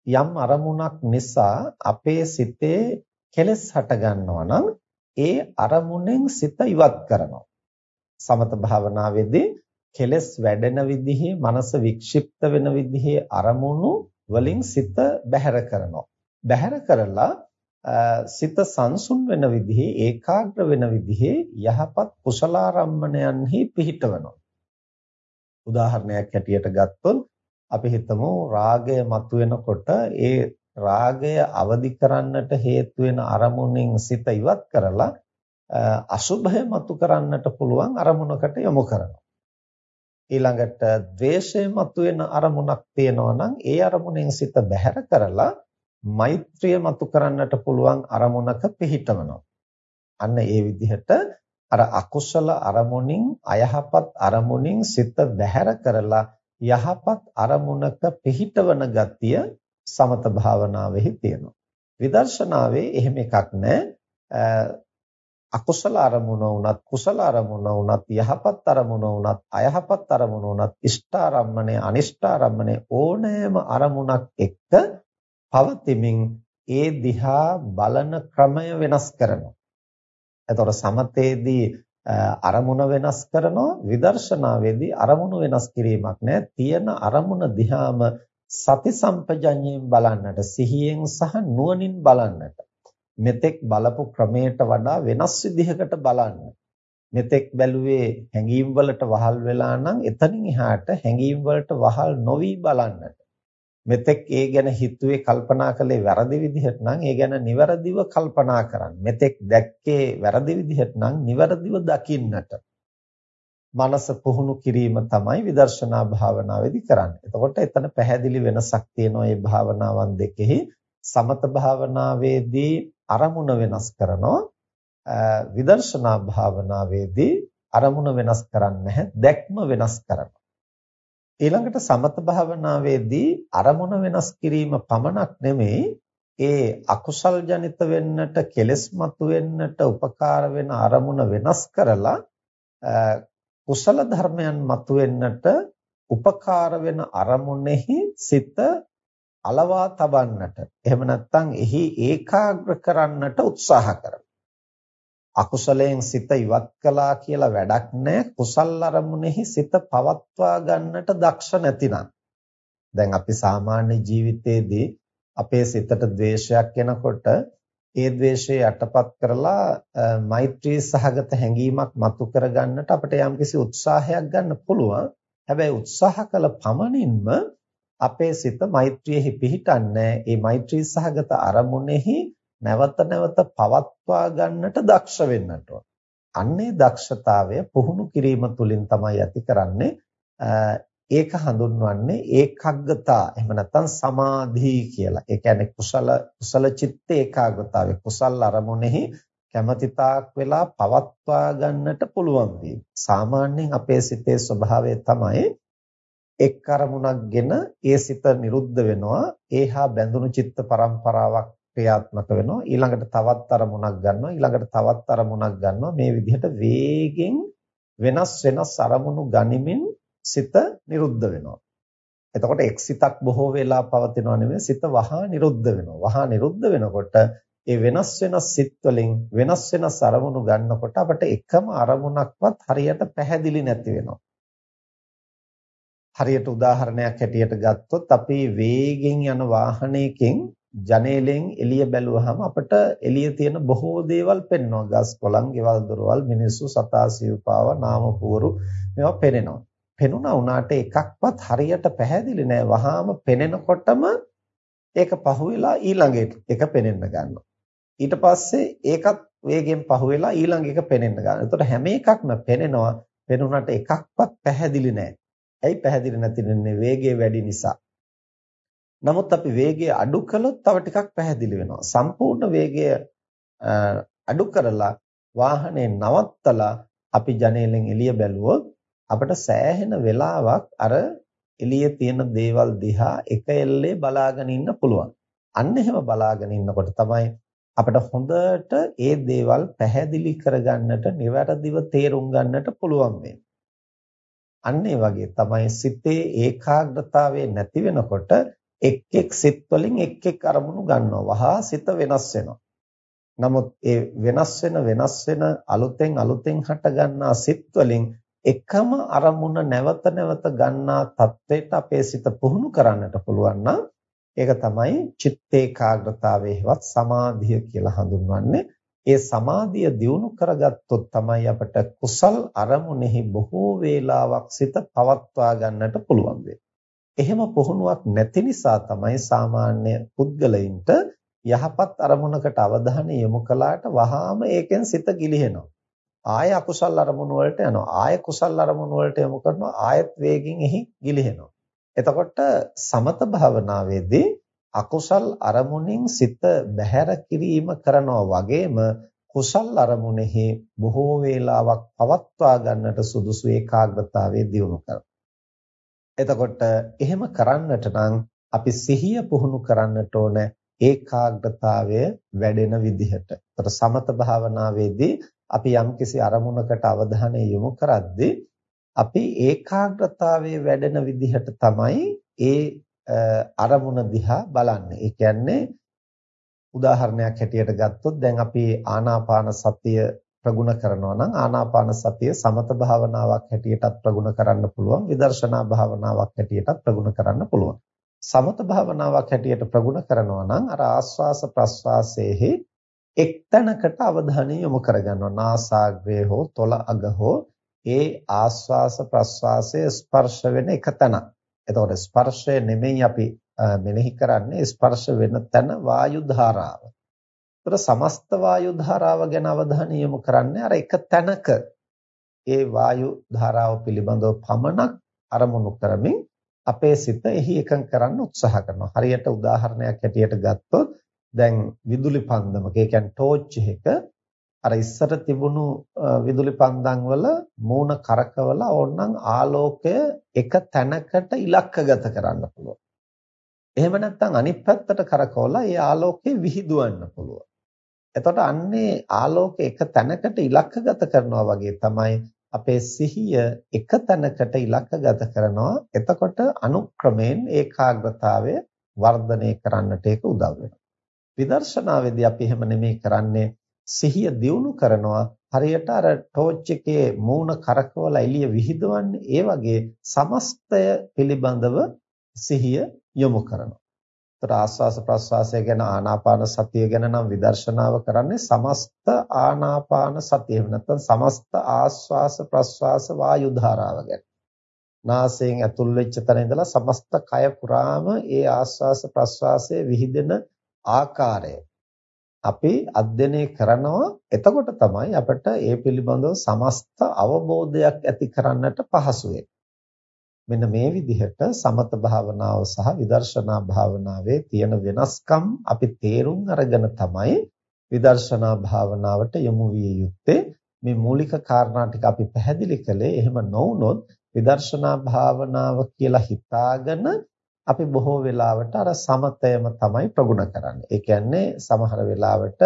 යම් අරමුණක් නිසා අපේ සිතේ කෙලෙස් හට ගන්නවා නම් ඒ අරමුණෙන් සිත ඉවත් කරනවා. සමත භාවනාවේදී කෙලෙස් වැඩෙන විදිහේ මනස වික්ෂිප්ත වෙන විදිහේ අරමුණු වලින් සිත බැහැර කරනවා. බැහැර කරලා සිත සංසුන් වෙන විදිහේ ඒකාග්‍ර වෙන විදිහේ යහපත් කුසලාරම්මණයන්හි පිහිටවනවා. උදාහරණයක් හැටියට ගත්තොත් අපි හිතමු රාගය මතුවෙනකොට ඒ රාගය අවදි කරන්නට හේතු වෙන අරමුණෙන් සිත ඉවත් කරලා අසුභය මතු කරන්නට පුළුවන් අරමුණකට යොමු කරනවා. ඊළඟට ද්වේෂය මතුවෙන අරමුණක් තියෙනවා නම් ඒ අරමුණෙන් සිත බැහැර කරලා මෛත්‍රිය මතු කරන්නට පුළුවන් අරමුණක පිහිටවනවා. අන්න ඒ විදිහට අර අකුසල අරමුණින් අයහපත් අරමුණින් සිත බැහැර කරලා යහපත් අරමුණක පිහිටවන ගතිය සමත භාවනාවෙහි තියෙනවා. විදර්ශනාවේ එහෙම එකක් නැහැ. අකුසල අරමුණ වුණත් කුසල අරමුණ වුණත් යහපත් අරමුණ වුණත් අයහපත් අරමුණ වුණත් ඉෂ්ඨාරම්මනේ අනිෂ්ඨාරම්මනේ ඕනෑම අරමුණක් එක්ක පවතිමින් ඒ දිහා බලන ක්‍රමය වෙනස් කරනවා. එතකොට සමතේදී අරමුණ වෙනස් කරනවා විදර්ශනාවේදී අරමුණු වෙනස් කිරීමක් නෑ. තියෙන අරමුණ දිහාම සති සම්පජඤ්ඤයෙන් බලන්නට සිහියෙන් සහ නුවණින් බලන්නට. මෙතෙක් බලපු ක්‍රමයට වඩා වෙනස් විදිහකට බලන්න. මෙතෙක් බැලුවේ හැඟීම් වලට වහල් වෙලා නම් එතනින් එහාට හැඟීම් වලට වහල් නොවි බලන්නට. මෙතෙක් ඒ ගැන හිතුවේ කල්පනා කළේ වැරදි විදිහට නම් ඒ ගැන නිවැරදිව කල්පනා කරන්න. මෙතෙක් දැක්කේ වැරදි විදිහට නම් නිවැරදිව දකින්නට. මනස පුහුණු කිරීම තමයි විදර්ශනා භාවනාවේදී කරන්නේ. එතකොට එතන පැහැදිලි වෙනසක් තියෙනවා මේ භාවනාවන් දෙකෙහි. සමත භාවනාවේදී අරමුණ වෙනස් කරනවා. විදර්ශනා භාවනාවේදී අරමුණ වෙනස් කරන්නේ නැහැ. දැක්ම වෙනස් කරනවා. ඊළඟට සමත භාවනාවේදී අරමුණ වෙනස් කිරීම පමණක් නෙමෙයි ඒ අකුසල් ජනිත වෙන්නට කෙලෙස් මතු වෙන්නට උපකාර වෙන අරමුණ වෙනස් කරලා කුසල ධර්මයන් මතු වෙන්නට උපකාර වෙන අරමුණෙහි සිත අලවා තබන්නට. එහෙම නැත්නම් එහි ඒකාග්‍ර කරන්නට උත්සාහ කරනවා අකුසලයෙන් සිත ඉවත් කළා කියලා වැඩක් නැහැ. කුසල් අරමුණෙහි සිත පවත්වා ගන්නට දක්ෂ නැතිනම්. දැන් අපි සාමාන්‍ය ජීවිතයේදී අපේ සිතට ද්වේෂයක් එනකොට ඒ ද්වේෂය යටපත් කරලා මෛත්‍රී සහගත හැඟීමක් මතු කරගන්නට අපිට යම්කිසි උත්සාහයක් ගන්න පුළුවන්. හැබැයි උත්සාහ කළ පමණින්ම අපේ සිත මෛත්‍රියෙහි පිහිටන්නේ ඒ මෛත්‍රී සහගත අරමුණෙහි නැවත නැවත පවත්වා ගන්නට දක්ෂ වෙන්නට අන්නේ දක්ෂතාවය පුහුණු කිරීම තුළින් තමයි ඇති කරන්නේ ඒක හඳුන්වන්නේ ඒකග්ගතා එහෙම නැත්නම් සමාධි කියලා. ඒ කියන්නේ කුසල කුසල චිත්ත ඒකාග්‍රතාවය. කුසල් අරමුණෙහි කැමැතිතාක් වෙලා පවත්වා ගන්නට පුළුවන් වීම. සාමාන්‍යයෙන් අපේ සිතේ ස්වභාවය තමයි එක් අරමුණක්ගෙන ඒ සිත නිරුද්ධ වෙනවා. ඒහා බැඳුණු චිත්ත පරම්පරාවක් ක්‍රියාත්මක වෙනවා. ඊළඟට තවත් අරමුණක් ගන්නවා. ඊළඟට තවත් අරමුණක් ගන්නවා. මේ විදිහට වේගෙන් වෙනස් වෙනස් අරමුණු ගනිමින් සිත නිරුද්ධ වෙනවා. එතකොට එක් සිතක් බොහෝ වෙලා පවතිනව නෙමෙයි. සිත වහා නිරුද්ධ වෙනවා. වහා නිරුද්ධ වෙනකොට ඒ වෙනස් වෙනස් සිත් වලින් වෙනස් වෙනස් අරමුණු ගන්නකොට අපිට එකම අරමුණක්වත් හරියට පැහැදිලි නැති වෙනවා. හරියට උදාහරණයක් හැටියට ගත්තොත් අපි වේගෙන් යන වාහනයකින් ජනේලෙන් එළිය බැලුවහම අපිට එළිය තියෙන බොහෝ දේවල් පෙනෙනවා. ගස් කොළන්, ගෙවල් දොරවල්, මිනිස්සු, සතා සිව්පාව, නාම පුවරු මේවා පෙනෙනවා. පෙනුණා උනාට එකක්වත් හරියට පැහැදිලි නෑ. වහාම පෙනෙනකොටම ඒක පහුවෙලා ඊළඟ එක පෙනෙන්න ගන්නවා. ඊට පස්සේ ඒකත් වේගෙන් පහුවෙලා ඊළඟ එක පෙනෙන්න ගන්නවා. එතකොට හැම එකක්ම පෙනෙනවා. පෙනුනට එකක්වත් පැහැදිලි නෑ. ඇයි පැහැදිලි නැතිනේ වේගය වැඩි නිසා. නමුත් අපි වේගය අඩු කළොත් තව ටිකක් පැහැදිලි වෙනවා. සම්පූර්ණ වේගය අඩු කරලා වාහනේ නවත්තලා අපි ජනේලෙන් එළිය බැලුවොත් අපිට සෑහෙන වෙලාවක් අර එළියේ තියෙන දේවල් දිහා එක එල්ලේ බලාගෙන ඉන්න පුළුවන්. අන්න එහෙම බලාගෙන ඉන්නකොට තමයි අපිට හොඳට ඒ දේවල් පැහැදිලි කරගන්නට, නිවැරදිව තේරුම් ගන්නට පුළුවන් වෙන්නේ. අන්න ඒ වගේ තමයි සිතේ ඒකාග්‍රතාවය නැති වෙනකොට එක් එක් සිත් වලින් එක් එක් අරමුණු ගන්නවා. වහා සිත වෙනස් වෙනවා. නමුත් ඒ වෙනස් වෙන වෙනස් වෙන අලුතෙන් අලුතෙන් හට ගන්නා සිත් වලින් එකම අරමුණ නැවත නැවත ගන්නා தത്വෙට අපේ සිත පුහුණු කරන්නට පුළුවන් නම් ඒක තමයි චිත්ත ඒකාග්‍රතාවයේවත් සමාධිය කියලා හඳුන්වන්නේ. ඒ සමාධිය දියුණු කරගත්තොත් තමයි අපට කුසල් අරමුණෙහි බොහෝ වේලාවක් සිත පවත්වා ගන්නට පුළුවන් වෙන්නේ. එහෙම පුහුණුවක් නැති නිසා තමයි සාමාන්‍ය පුද්ගලයින්ට යහපත් අරමුණකට අවධානය යොමු කළාට වහාම ඒකෙන් සිත ගිලිහෙනවා. ආය අකුසල් අරමුණු වලට යනවා. ආය කුසල් අරමුණු වලට යොමු කරනවා. ආයත් වේගින් එහි ගිලිහෙනවා. එතකොට සමත භාවනාවේදී අකුසල් අරමුණින් සිත බැහැර කිරීම කරනවා වගේම කුසල් අරමුණෙහි බොහෝ වේලාවක් පවත්වා ගන්නට සුදුසු ඒකාග්‍රතාවය දියුණු කරනවා. එතකොට එහෙම කරන්නට නම් අපි සිහිය පුහුණු කරන්නට ඕන ඒකාග්‍රතාවය වැඩෙන විදිහට. ඒතර සමත භාවනාවේදී අපි යම්කිසි අරමුණකට අවධානය යොමු කරද්දී අපි ඒකාග්‍රතාවයේ වැඩෙන විදිහට තමයි ඒ අරමුණ දිහා බලන්නේ. ඒ කියන්නේ උදාහරණයක් හැටියට ගත්තොත් දැන් අපි ආනාපාන සතිය ප්‍රගුණ කරනවා නම් ආනාපාන සතිය සමත භාවනාවක් හැටියටත් ප්‍රගුණ කරන්න පුළුවන් විදර්ශනා භාවනාවක් හැටියටත් ප්‍රගුණ කරන්න පුළුවන්. සමත භාවනාවක් හැටියට ප්‍රගුණ කරනවා නම් අර ආස්වාස ප්‍රස්වාසයේහි එක්තැනකට අවධානය යොමු කරගන්නවා නාසාග්‍රේ හෝ තොල අග හෝ ඒ ආස්වාස ප්‍රස්වාසයේ ස්පර්ශ වෙන එක තැන. එතකොට ස්පර්ශය නෙමෙයි අපි මෙනෙහි කරන්නේ ස්පර්ශ වෙන තැන වායු ධාරාව. ඒතර සමස්ත වායු ධාරාව ගැන අවධානය යොමු කරන්නේ අර එක තැනක ඒ වායු ධාරාව පිළිබඳව පමණක් අරමුණු කරමින් අපේ සිත එහි එකඟ කරන්න උත්සාහ කරනවා. හරියට උදාහරණයක් හැටියට ගත්තොත් දැන් විදුලි පන්දමක, ඒ කියන්නේ ටෝච් එක අර ඉස්සර තිබුණු විදුලි පන්දම් වල මූණ කරකවලා ඕනනම් ආලෝකය එක තැනකට ඉලක්කගත කරන්න පුළුවන්. එහෙම නැත්නම් අනිත් පැත්තට කරකවලා ඒ ආලෝකය විහිදුවන්න පුළුවන්. එතකොට අන්නේ ආලෝකය එක තැනකට ඉලක්කගත කරනවා වගේ තමයි අපේ සිහිය එක තැනකට ඉලක්කගත කරනවා. එතකොට අනුක්‍රමයෙන් ඒකාග්‍රතාවය වර්ධනය කරන්නට ඒක උදව් වෙනවා. විදර්ශනාවේදී අපි එහෙම නෙමෙයි කරන්නේ සිහිය දියුණු කරනවා. හරියට අර ටෝච් එකේ මූණ කරකවලා එළිය විහිදවන්නේ ඒ වගේ සමස්තය පිළිබඳව සිහිය යොමු කරනවා. ඒතර ආස්වාස ප්‍රස්වාසය ගැන ආනාපාන සතිය ගැන නම් විදර්ශනාව කරන්නේ සමස්ත ආනාපාන සතිය එහෙම නැත්නම් සමස්ත ආස්වාස ප්‍රස්වාස වායු ධාරාව ගැන. නාසයෙන් ඇතුල් වෙච්ච තැන ඉඳලා සමස්ත කය පුරාම ඒ ආස්වාස ප්‍රස්වාසයේ විහිදෙන ආකාරය අපි අධ්‍යයනය කරනවා එතකොට තමයි අපිට ඒ පිළිබඳව සමස්ත අවබෝධයක් ඇති කරන්නට පහසු වෙන්නේ. මෙන්න මේ විදිහට සමත භාවනාව සහ විදර්ශනා භාවනාවේ තියෙන වෙනස්කම් අපි තේරුම් අරගෙන තමයි විදර්ශනා භාවනාවට යොමු විය යුත්තේ මේ මූලික කාරණා ටික අපි පැහැදිලි කළේ එහෙම නොවුනොත් විදර්ශනා භාවනාව කියලා හිතාගෙන අපි බොහෝ වෙලාවට අර සමතයම තමයි ප්‍රගුණ කරන්නේ. ඒ කියන්නේ සමහර වෙලාවට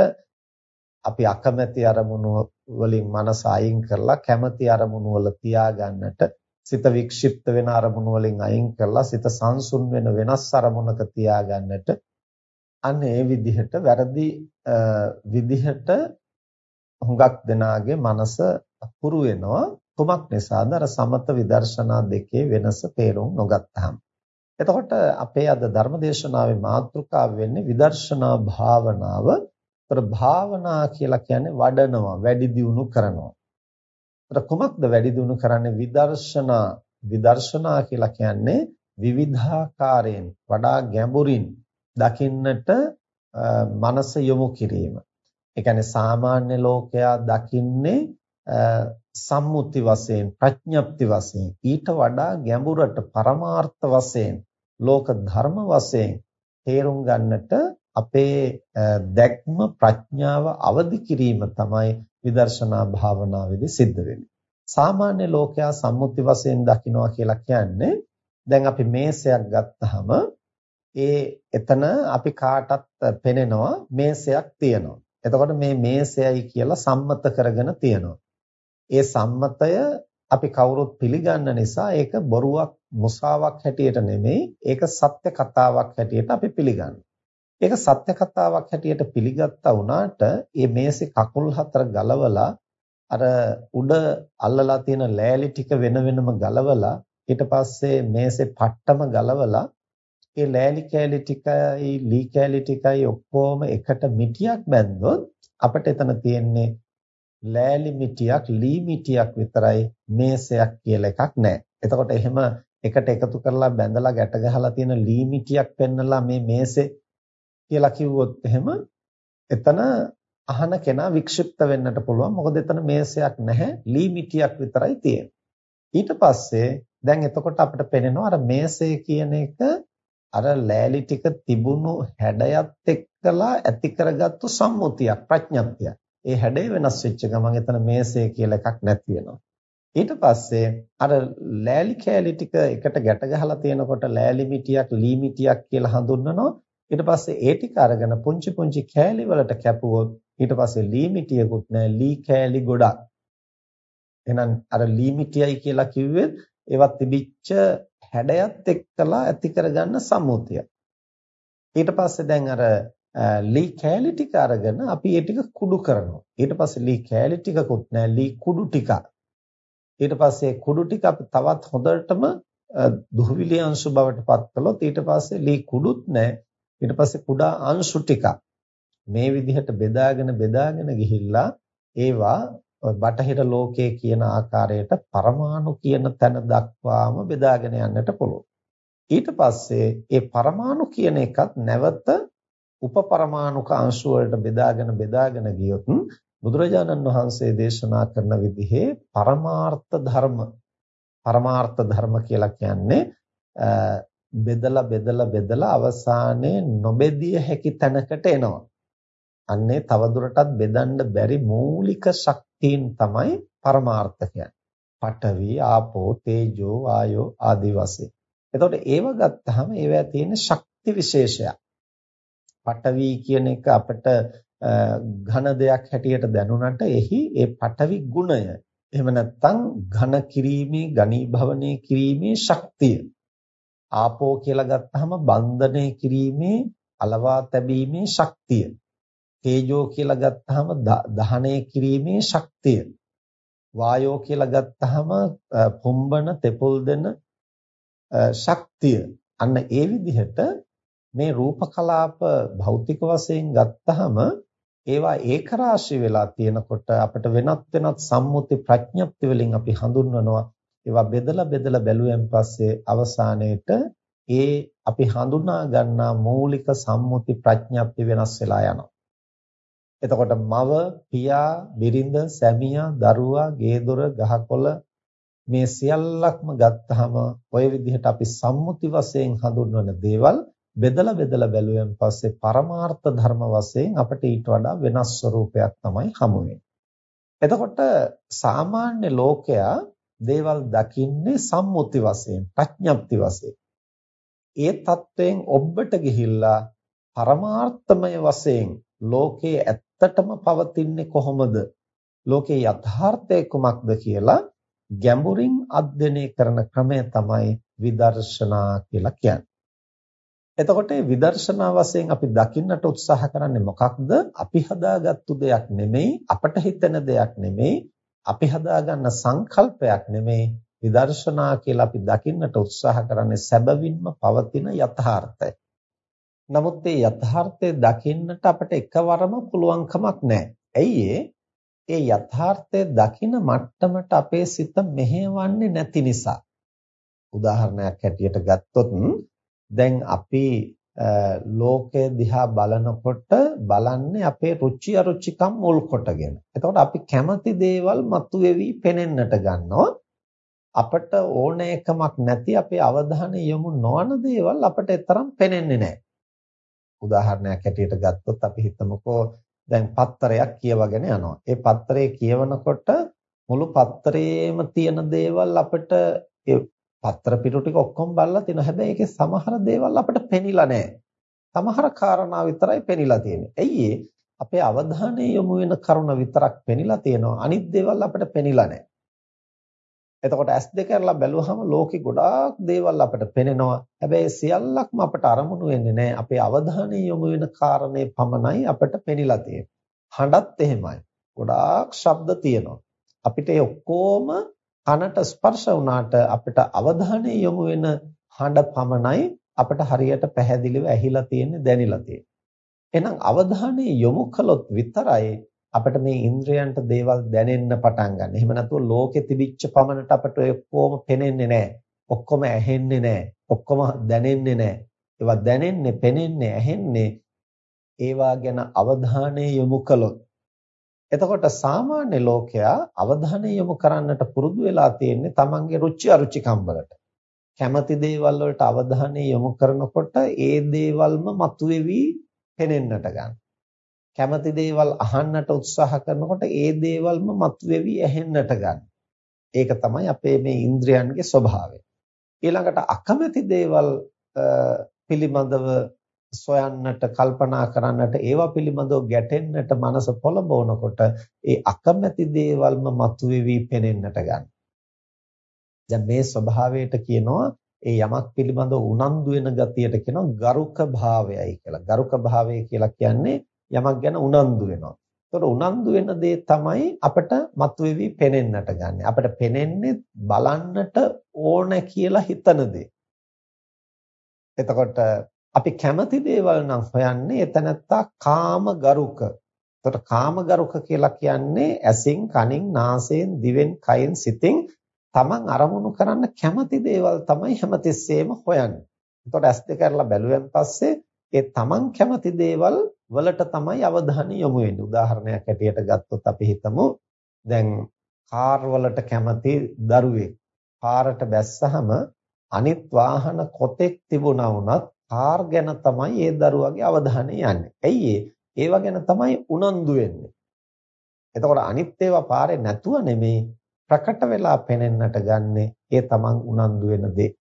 අපි අකමැති අරමුණු වලින් මනස අයින් කරලා කැමැති අරමුණු වල තියාගන්නට සිත වික්ෂිප්ත වෙන අරමුණු වලින් අයින් කරලා සිත සංසුන් වෙන වෙනස් අරමුණක තියාගන්නට අන්න ඒ විදිහට වැරදි විදිහට හුඟක් දෙනාගේ මනස පුරු වෙනවා කුමක් නිසාද අර සමත විදර්ශනා දෙකේ වෙනස තේරුම් නොගත්තාම එතකොට අපේ අද ධර්මදේශනාවේ මාතෘකාව වෙන්නේ විදර්ශනා භාවනාව. ඒතර භාවනා කියලා කියන්නේ වඩනවා, වැඩි දියුණු කරනවා. ඒතර කුමක්ද වැඩි දියුණු කරන්නේ විදර්ශනා විදර්ශනා කියලා කියන්නේ විවිධාකාරයෙන් වඩා ගැඹුරින් දකින්නට මනස යොමු කිරීම. ඒ කියන්නේ සාමාන්‍ය ලෝකයා දකින්නේ සම්මුති වශයෙන් ප්‍රඥප්ති වශයෙන් ඊට වඩා ගැඹුරට පරමාර්ථ වශයෙන් ලෝක ධර්ම වශයෙන් තේරුම් ගන්නට අපේ දැක්ම ප්‍රඥාව අවදි කිරීම තමයි විදර්ශනා භාවනාවේදී සිද්ධ වෙන්නේ. සාමාන්‍ය ලෝකයා සම්මුති වශයෙන් දකිනවා කියලා කියන්නේ දැන් අපි මේසයක් ගත්තාම ඒ එතන අපි කාටත් පෙනෙනවා මේසයක් තියෙනවා. එතකොට මේ මේසයයි කියලා සම්මත කරගෙන තියෙනවා. ඒ සම්මතය අපි කවුරුත් පිළිගන්න නිසා ඒක බොරුවක් මුසාවක් හැටියට නෙමෙයි ඒක සත්‍ය කතාවක් හැටියට අපි පිළිගන්නවා. ඒක සත්‍ය කතාවක් හැටියට පිළිගත්තා වුණාට මේ මේසේ කකුල් හතර ගලවලා අර උඩ අල්ලලා තියෙන ලෑලි ටික වෙන වෙනම ගලවලා ඊට පස්සේ මේසේ පට්ටම ගලවලා ඒ ලෑලි කෑලි ටිකයි ලී කෑලි ටිකයි ඔක්කොම එකට මිටියක් බැන්දොත් අපිට එතන තියෙන්නේ ලෑලි මිටියක් ලී මිටියක් විතරයි මේසයක් කියලා එකක් නැහැ. එතකොට එහෙම එකට එකතු කරලා බැඳලා ගැට ගහලා තියෙන ලී මිටියක් පෙන්නලා මේ මේසේ කියලා කිව්වොත් එහෙම එතන අහන කෙනා වික්ෂිප්ත වෙන්නට පුළුවන්. මොකද එතන මේසයක් නැහැ ලී මිටියක් විතරයි තියෙන්නේ. ඊට පස්සේ දැන් එතකොට අපිට පේනවා අර මේසය කියන එක අර ලෑලි ටික තිබුණු හැඩයත් එක්කලා ඇති කරගත්තු සම්මුතියක් ප්‍රඥප්තියක්. ඒ හැඩය වෙනස් වෙච්ච ගමන් එතන මේසය කියලා එකක් නැති වෙනවා. ඊට පස්සේ අර ලෑලි කෑලි ටික එකට ගැට ගහලා තියෙනකොට ලෑලි මිටියක් ලී මිටියක් කියලා හඳුන්වනවා. ඊට පස්සේ ඒ ටික අරගෙන පුංචි පුංචි කෑලි වලට කැපුවොත් ඊට පස්සේ ලී මිටියකුත් නැහැ ලී කෑලි ගොඩක්. එහෙනම් අර ලී මිටියයි කියලා කිව්වෙත් ඒවත් තිබිච්ච හැඩයත් එක්කලා ඇති කරගන්න සම්මුතිය. ඊට පස්සේ දැන් අර ලී කෑලි ටික අරගෙන අපි ඒ ටික කුඩු කරනවා. ඊට පස්සේ ලී කෑලි ටිකකුත් නැහැ ලී කුඩු ටික. ඊට පස්සේ කුඩු ටික අපි තවත් හොඳටම දුහවිලි අංශු බවට පත් කළොත් ඊට පස්සේ ලී කුඩුත් නැහැ. ඊට පස්සේ කුඩා අංශු ටික මේ විදිහට බෙදාගෙන බෙදාගෙන ගිහිල්ලා ඒවා බටහිර ලෝකයේ කියන ආකාරයට පරමාණු කියන තැන දක්වාම බෙදාගෙන යන්නට පුළුවන්. ඊට පස්සේ ඒ පරමාණු කියන එකත් නැවත උපපරමාණුක අංශු වලට බෙදාගෙන බෙදාගෙන ගියොත් බුදුරජාණන් වහන්සේ දේශනා කරන විදිහේ පරමාර්ථ ධර්ම පරමාර්ථ ධර්ම කියලා කියන්නේ බෙදලා බෙදලා බෙදලා අවසානයේ නොබෙදිය හැකි තැනකට එනවා. අන්නේ තවදුරටත් බෙදන්න බැරි මූලික ශක්තියින් තමයි පරමාර්ථ කියන්නේ. පඨවි, ආපෝ, තේජෝ, වායෝ ආදී වශයෙන්. එතකොට ඒව ගත්තාම ඒවැ තියෙන ශක්ති විශේෂයක්. පඨවි කියන එක අපිට ඝන දෙයක් හැටියට දැනුණට එහි ඒ පඨවි ගුණය එහෙම නැත්නම් ඝන කිරීමේ ඝනීභවනයේ කිරීමේ ශක්තිය ආපෝ කියලා ගත්තාම බන්ධනය කිරීමේ අලවා තැබීමේ ශක්තිය තේජෝ කියලා ගත්තාම දහනය කිරීමේ ශක්තිය. වායෝ කියලා ගත්තාම පොම්බන තෙපොල් දෙන ශක්තිය. අන්න ඒ විදිහට මේ රූප කලාප භෞතික වශයෙන් ගත්තාම ඒවා ඒකරාශී වෙලා තියෙනකොට අපිට වෙනත් වෙනත් සම්මුති ප්‍රඥප්ති වලින් අපි හඳුන්වනවා ඒවා බෙදලා බෙදලා බැලුවෙන් පස්සේ අවසානයේට ඒ අපි හඳුනා ගන්නා මූලික සම්මුති ප්‍රඥප්ති වෙනස් වෙලා යනවා. එතකොට මව, පියා, බිරිඳ, සැමියා, දරුවා, ගේදොර, ගහකොළ මේ සියල්ලක්ම ගත්තහම ওই විදිහට අපි සම්මුති වශයෙන් හඳුන්වන දේවල් බෙදලා බෙදලා බැලුවෙන් පස්සේ පරමාර්ථ ධර්ම වශයෙන් අපට ඊට වඩා වෙනස් ස්වરૂපයක් තමයි හමු වෙන්නේ. එතකොට සාමාන්‍ය ලෝකයා දේවල් දකින්නේ සම්මුති වශයෙන්, ප්‍රඥප්ති වශයෙන්. ඒ தත්වයෙන් ඔබට ගිහිල්ලා පරමාර්ථමය වශයෙන් ලෝකයේ ඇත්තටම පවතින්නේ කොහොමද? ලෝකේ යථාර්ථය කුමක්ද කියලා ගැඹුරින් අධ්‍යයනය කරන ක්‍රමය තමයි විදර්ශනා කියලා කියන්නේ. එතකොට මේ විදර්ශනා වශයෙන් අපි දකින්නට උත්සාහ කරන්නේ මොකක්ද? අපි හදාගත්තු දෙයක් නෙමෙයි, අපට හිතෙන දෙයක් නෙමෙයි, අපි හදාගන්න සංකල්පයක් නෙමෙයි. විදර්ශනා කියලා අපි දකින්නට උත්සාහ කරන්නේ සැබවින්ම පවතින යථාර්ථය. නමුත් මේ යථාර්ථය දකින්නට අපිට එකවරම පුළුවන් කමක් නැහැ. ඇයි ඒ යථාර්ථය දකින මට්ටමට අපේ සිත මෙහෙවන්නේ නැති නිසා. උදාහරණයක් හැටියට ගත්තොත් දැන් අපි ලෝකය දිහා බලනකොට බලන්නේ අපේ රුචි අරුචිකම් මුල් කොටගෙන. එතකොට අපි කැමති දේවල් මතුවේවි පෙනෙන්නට ගන්නවා. අපට ඕනෑකමක් නැති අපේ අවධානය යොමු නොවන දේවල් අපට තරම් පෙනෙන්නේ නැහැ. උදාහරණයක් හැටියට ගත්තොත් අපි හිතමුකෝ දැන් පත්තරයක් කියවගෙන යනවා. ඒ පත්තරේ කියවනකොට මුළු පත්‍රයේම තියෙන දේවල් අපිට ඒ පත්‍ර පිටු ටික ඔක්කොම බලලා තිනවා. හැබැයි ඒකේ සමහර දේවල් අපිට පෙනිලා නැහැ. සමහර කාරණා විතරයි පෙනිලා තියෙන්නේ. ඇයි අපේ අවධානය යොමු වෙන කරුණ විතරක් පෙනිලා තියෙනවා. අනිත් දේවල් අපිට පෙනිලා නැහැ. එතකොට S2 කරලා බැලුවහම ලෝකේ ගොඩාක් දේවල් අපිට පෙනෙනවා. හැබැයි සියල්ලක්ම අපිට අරමුණු වෙන්නේ නැහැ. අපේ අවධානය යොමු වෙන කාරණේ පමණයි අපිට පෙනිලා තියෙන්නේ. හඬත් එහෙමයි. ගොඩාක් ශබ්ද තියෙනවා. අපිට ඒ ඔක්කොම කනට ස්පර්ශ වුණාට අපිට අවධානය යොමු වෙන හඬ පමණයි අපිට හරියට පැහැදිලිව ඇහිලා තියෙන්නේ දැනිලා තියෙන්නේ. එහෙනම් අවධානය යොමු කළොත් විතරයි අපිට මේ ඉන්ද්‍රයන්ට දේවල් දැනෙන්න පටන් ගන්න. එහෙම නැතුව ලෝකෙ තිබිච්ච පමණට අපිට ඔය ඔක්කොම පෙනෙන්නේ නැහැ. ඔක්කොම ඇහෙන්නේ නැහැ. ඔක්කොම දැනෙන්නේ නැහැ. ඒවා දැනෙන්නේ, පෙනෙන්නේ, ඇහෙන්නේ ඒවා ගැන අවධානය යොමු කළොත්. එතකොට සාමාන්‍ය ලෝකයා අවධානය යොමු කරන්නට පුරුදු වෙලා තියෙන්නේ තමන්ගේ රුචි අරුචිකම් වලට. කැමති දේවල් වලට අවධානය යොමු කරනකොට ඒ දේවල්ම මතුවේවි පෙනෙන්නට ගන්න. කැමති දේවල් අහන්නට උත්සාහ කරනකොට ඒ දේවල්ම මතුවේවි ඇහෙන්නට ගන්න. ඒක තමයි අපේ මේ ඉන්ද්‍රයන්ගේ ස්වභාවය. ඊළඟට අකමැති දේවල් පිළිබඳව සොයන්නට කල්පනා කරන්නට ඒවා පිළිබඳව ගැටෙන්නට මනස පොළඹවනකොට ඒ අකමැති දේවල්ම මතුවේවි පෙනෙන්නට ගන්න. දැන් මේ ස්වභාවයට කියනවා ඒ යමක් පිළිබඳව උනන්දු වෙන ගතියට කියනවා ගරුක භාවයයි කියලා. ගරුක භාවය කියලා කියන්නේ යමක් ගැන උනන්දු වෙනවා. ඒතකොට උනන්දු වෙන දේ තමයි අපිට මතුවේවි පෙනෙන්නට ගන්න. අපිට පෙනෙන්නේ බලන්නට ඕන කියලා හිතන දේ. එතකොට අපි කැමති දේවල් නම් හොයන්නේ එතනත්තා කාමගරුක. එතකොට කාමගරුක කියලා කියන්නේ ඇසින්, කනින්, නාසයෙන්, දිවෙන්, කයෙන්, සිතෙන් තමන් අරමුණු කරන්න කැමති දේවල් තමයි හැමතිස්සෙම හොයන්නේ. එතකොට ඇස් දෙක කරලා බැලුවෙන් පස්සේ ඒ තමන් කැමති දේවල් වලට තමයි අවධානය යොමු වෙන්නේ. උදාහරණයක් ඇටියට ගත්තොත් අපි හිතමු දැන් කාර් වලට කැමති දරුවෙක් පාරට බැස්සහම අනිත් වාහන කොතෙක් තිබුණා වුණත් කාර් ගැන තමයි ඒ දරුවගේ අවධානය යන්නේ. ඇයි ඒ? ඒවා ගැන තමයි උනන්දු වෙන්නේ. එතකොට අනිත් ඒවා පාරේ නැතුව නෙමේ ප්‍රකට වෙලා පෙනෙන්නට ගන්නෙ ඒ තමන් උනන්දු වෙන දේ.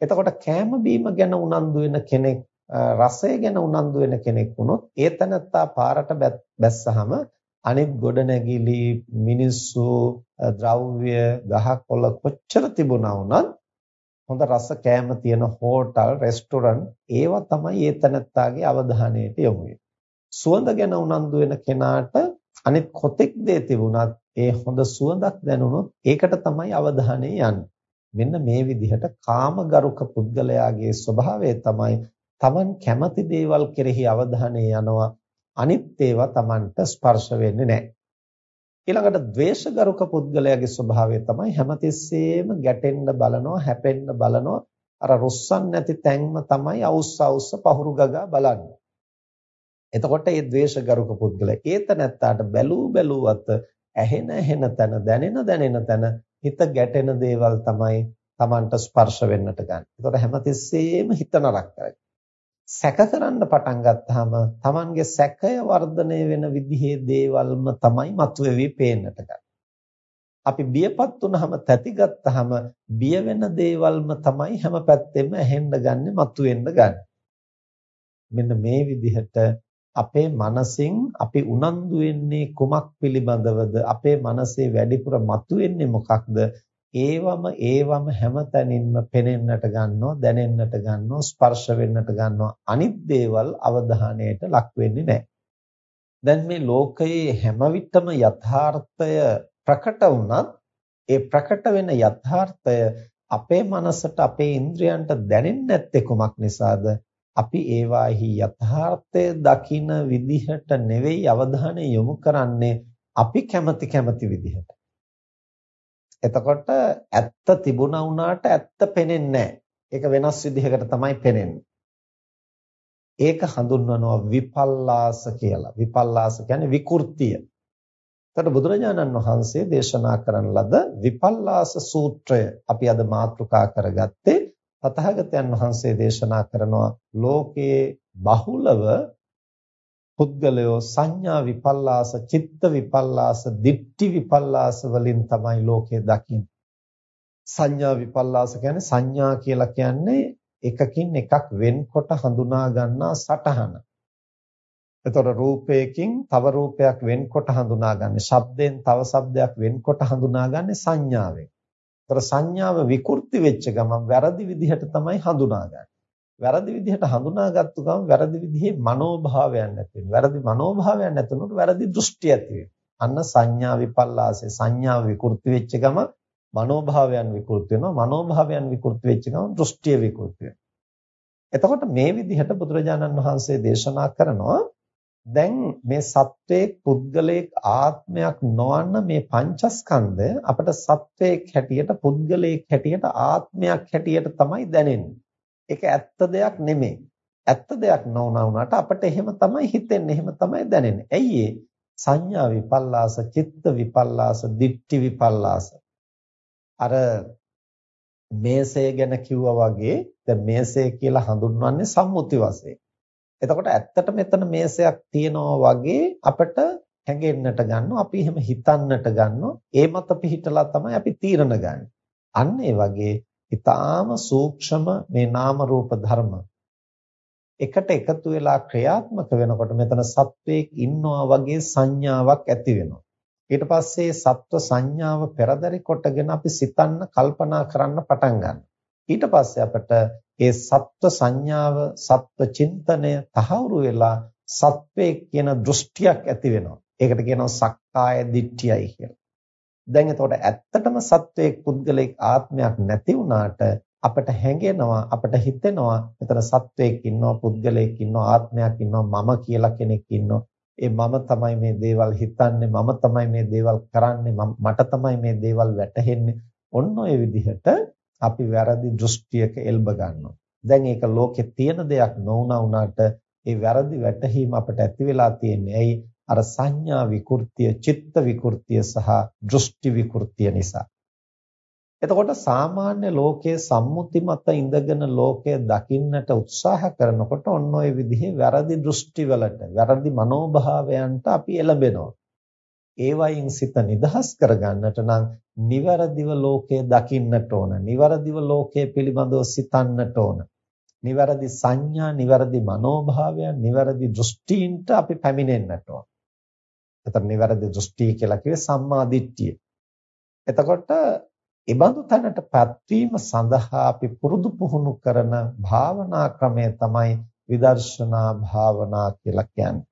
එතකොට කෑම බීම ගැන උනන්දු වෙන කෙනෙක් රසය ගැන උනන්දු වෙන කෙනෙක් වුණොත් ඒ තනත්තා පාරට බැස්සහම අනිත් ගොඩනැගිලි මිනිස්සු ද්‍රව්‍ය ගහකොළ කොච්චර තිබුණා වුණත් හොඳ රස කෑම තියෙන හෝටල් රෙස්ටොරන්ට් ඒවා තමයි ඒ තනත්තාගේ අවධානයට යොමු සුවඳ ගැන උනන්දු වෙන කෙනාට අනිත් කොතෙක් දේ තිබුණත් ඒ හොඳ සුවඳක් දැනුනොත් ඒකට තමයි අවධානය යන්නේ. මෙන්න මේ විදිහට කාමගරුක පුද්ගලයාගේ ස්වභාවය තමයි Taman කැමති දේවල් කෙරෙහි අවධානය යනවා අනිත් ඒවා Tamanට ස්පර්ශ වෙන්නේ නැහැ. ඊළඟට ද්වේෂගරුක පුද්ගලයාගේ ස්වභාවය තමයි හැමතිස්සෙම ගැටෙන්න බලනවා හැපෙන්න බලනවා අර රුස්සන් නැති තැන්ම තමයි අවුස්ස අවුස්ස පහුරු ගගා බලන්නේ. එතකොට මේ ද්වේෂගරුක පුද්ගලයා ඒත නැත්තාට බැලූ බැලුවත් ඇහෙන ඇහෙන තැන දැනෙන දැනෙන තැන හිත ගැටෙන දේවල් තමයි Tamanට ස්පර්ශ වෙන්නට ගන්න. ඒතකොට හැමතිස්සෙම හිත නරක කරගන්න. සැක කරන්න පටන් ගත්තාම Tamanගේ සැකය වර්ධනය වෙන විදිහේ දේවල්ම තමයි මතුවේවි පේන්නට ගන්න. අපි බියපත් වුනහම තැති ගත්තාම බිය වෙන දේවල්ම තමයි හැම පැත්තෙම ඇහෙන්න ගන්නෙ මතුවෙන්න ගන්න. මෙන්න මේ විදිහට අපේ මනසින් අපි උනන්දු වෙන්නේ කුමක් පිළිබඳවද අපේ මනසේ වැඩිපුර මතුවෙන්නේ මොකක්ද ඒවම ඒවම හැමතැනින්ම පෙනෙන්නට ගන්නවා දැනෙන්නට ගන්නවා ස්පර්ශ වෙන්නට ගන්නවා අනිත් දේවල් අවධානයට ලක් වෙන්නේ නැහැ. දැන් මේ ලෝකයේ හැම විටම යථාර්ථය ප්‍රකට වුණත් ඒ ප්‍රකට වෙන යථාර්ථය අපේ මනසට අපේ ඉන්ද්‍රයන්ට දැනෙන්නේ නැත්තේ කොමක් නිසාද? අපි ඒවාෙහි යථාර්ථය දකින විදිහට නෙවෙයි අවධානය යොමු කරන්නේ අපි කැමති කැමති විදිහට. එතකොට ඇත්ත තිබුණා වුණාට ඇත්ත පේන්නේ නැහැ. ඒක වෙනස් විදිහකට තමයි පේන්නේ. ඒක හඳුන්වනවා විපල්ලාස කියලා. විපල්ලාස කියන්නේ විකෘතිය. එතකොට බුදුරජාණන් වහන්සේ දේශනා කරන ලද විපල්ලාස සූත්‍රය අපි අද මාතෘකා කරගත්තේ තථාගතයන් වහන්සේ දේශනා කරනවා ලෝකයේ බහුලව පුද්ගලයෝ සංඥා විපල්ලාස, චිත්ත විපල්ලාස, දිට්ඨි විපල්ලාස වලින් තමයි ලෝකය දකින්නේ. සංඥා විපල්ලාස කියන්නේ සංඥා කියලා කියන්නේ එකකින් එකක් වෙන්කොට හඳුනා ගන්නා සටහන. එතකොට රූපයකින් තව රූපයක් වෙන්කොට හඳුනාගන්නේ, ශබ්දයෙන් තව ශබ්දයක් වෙන්කොට හඳුනාගන්නේ සංඥාවෙන්. එතකොට සංඥාව විකෘති වෙච්ච ගමන් වැරදි විදිහට තමයි හඳුනාගන්නේ. වැරදි විදිහට හඳුනාගත්තු ගමන් වැරදි විදිහේ මනෝභාවයන් නැති වෙනවා. වැරදි මනෝභාවයන් නැතුනොත් වැරදි දෘෂ්ටි ඇති අන්න සංඥා විපල්ලාසේ සංඥාව විකෘති වෙච්ච ගමන් මනෝභාවයන් විකෘති වෙනවා. මනෝභාවයන් විකෘති වෙච්ච ගමන් දෘෂ්ටිය විකෘති වෙනවා. එතකොට මේ විදිහට බුදුරජාණන් වහන්සේ දේශනා කරනවා දැන් මේ සත්වයේ පුද්ගලයක ආත්මයක් නොවන මේ පංචස්කන්ධය අපිට සත්වයක් හැටියට පුද්ගලයෙක් හැටියට ආත්මයක් හැටියට තමයි දැනෙන්නේ. ඒක ඇත්ත දෙයක් නෙමෙයි. ඇත්ත දෙයක් නොවුනා වුණාට අපිට එහෙම තමයි හිතෙන්නේ, එහෙම තමයි දැනෙන්නේ. ඇයි සංඥා විපල්ලාස, චිත්ත විපල්ලාස, දිට්ඨි විපල්ලාස. අර මේසය ගැන කිව්වා වගේ දැන් මේසය කියලා හඳුන්වන්නේ සම්මුති වශයෙන්. එතකොට ඇත්තට මෙතන මේසයක් තියෙනවා වගේ අපිට හැඟෙන්නට ගන්නවා අපි එහෙම හිතන්නට ගන්නවා ඒ මත පිහිටලා තමයි අපි තීරණ ගන්න. අන්න ඒ වගේ ඊටාම සූක්ෂම මේ නාම රූප ධර්ම එකට එකතු වෙලා ක්‍රියාත්මක වෙනකොට මෙතන සත්වයක් ඉන්නවා වගේ සංඥාවක් ඇති වෙනවා. ඊට පස්සේ සත්ව සංඥාව පෙරදරි කොටගෙන අපි සිතන්න කල්පනා කරන්න පටන් ගන්නවා. ඊට පස්සේ අපිට ඒ සත්ව සංඥාව සත්ව චින්තනය තහවුරු වෙලා සත්වේ කියන දෘෂ්ටියක් ඇති වෙනවා. ඒකට කියනවා සක්කාය දිට්ඨියයි කියලා. දැන් එතකොට ඇත්තටම සත්වයේ පුද්ගලික ආත්මයක් නැති වුණාට අපට හැඟෙනවා අපට හිතෙනවා මෙතන සත්වයක් ඉන්නවා පුද්ගලයෙක් ඉන්නවා ආත්මයක් ඉන්නවා මම කියලා කෙනෙක් ඉන්නවා ඒ මම තමයි මේ දේවල් හිතන්නේ මම තමයි මේ දේවල් කරන්නේ මට තමයි මේ දේවල් වැටහෙන්නේ ඔන්න ඔය විදිහට අපි වැරදි දෘෂ්ටියක එල්බ ගන්නවා. දැන් ඒක ලෝකේ තියෙන දෙයක් නොවුනා වුණාට ඒ වැරදි වැටහීම අපට ඇති වෙලා තියෙන්නේ. ඇයි? අර සංඥා විකෘතිය, චිත්ත විකෘතිය සහ දෘෂ්ටි විකෘතිය නිසා. එතකොට සාමාන්‍ය ලෝකයේ සම්මුති මත ඉඳගෙන ලෝකය දකින්නට උත්සාහ කරනකොට ඔන්න ඔය විදිහේ වැරදි දෘෂ්ටි වලට, වැරදි මනෝභාවයන්ට අපි එළඹෙනවා. ඒවයින් සිත නිදහස් කරගන්නට නම් නිවැරදිව ලෝකය දකින්නට ඕන. නිවැරදිව ලෝකය පිළිබඳව සිතන්නට ඕන. නිවැරදි සංඥා, නිවැරදි මනෝභාවයන්, නිවැරදි දෘෂ්ටීන්ට අපි පැමිණෙන්නට ඕන. එතන නිවැරදි දෘෂ්ටි කියලා කිව්වේ සම්මා දිට්ඨිය. එතකොට ඉබඳු තැනටපත් වීම සඳහා අපි පුරුදු පුහුණු කරන භාවනා ක්‍රමය තමයි විදර්ශනා භාවනා කියලා කියන්නේ.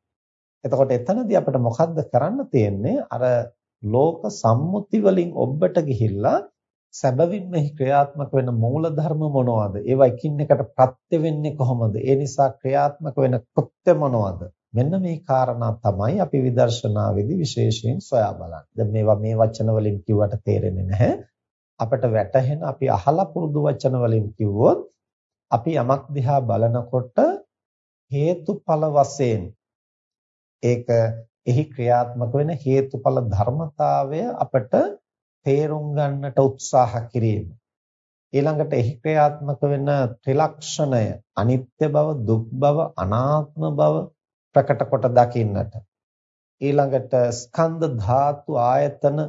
එතකොට එතනදී අපිට මොකද්ද කරන්න තියෙන්නේ? අර ලෝක සම්මුති වලින් ඔබට ගිහිල්ලා සැබවින් මෙහි ක්‍රියාත්මක වෙන මූල ධර්ම මොනවද? ඒවා එකින් එකට ප්‍රත්‍ය වෙන්නේ කොහොමද? ඒ නිසා ක්‍රියාත්මක වෙන කෘත්‍ය මොනවද? මෙන්න මේ කාරණා තමයි අපි විදර්ශනාවේදී විශේෂයෙන් සොයා බලන්නේ. දැන් මේවා මේ වචන වලින් කිව්වට තේරෙන්නේ නැහැ. අපිට වැටහෙන අපි අහලා පුරුදු වචන වලින් කිව්වොත් අපි යමක් දිහා බලනකොට හේතුඵල වශයෙන් ඒක එහි ක්‍රියාත්මක වෙන හේතුඵල ධර්මතාවය අපට තේරුම් ගන්නට උත්සාහ කිරීම. ඊළඟට එහි ක්‍රියාත්මක වෙන ත්‍රිලක්ෂණය අනිත්‍ය බව, දුක් බව, අනාත්ම බව ප්‍රකට කොට දකින්නට. ඊළඟට ස්කන්ධ ධාතු ආයතන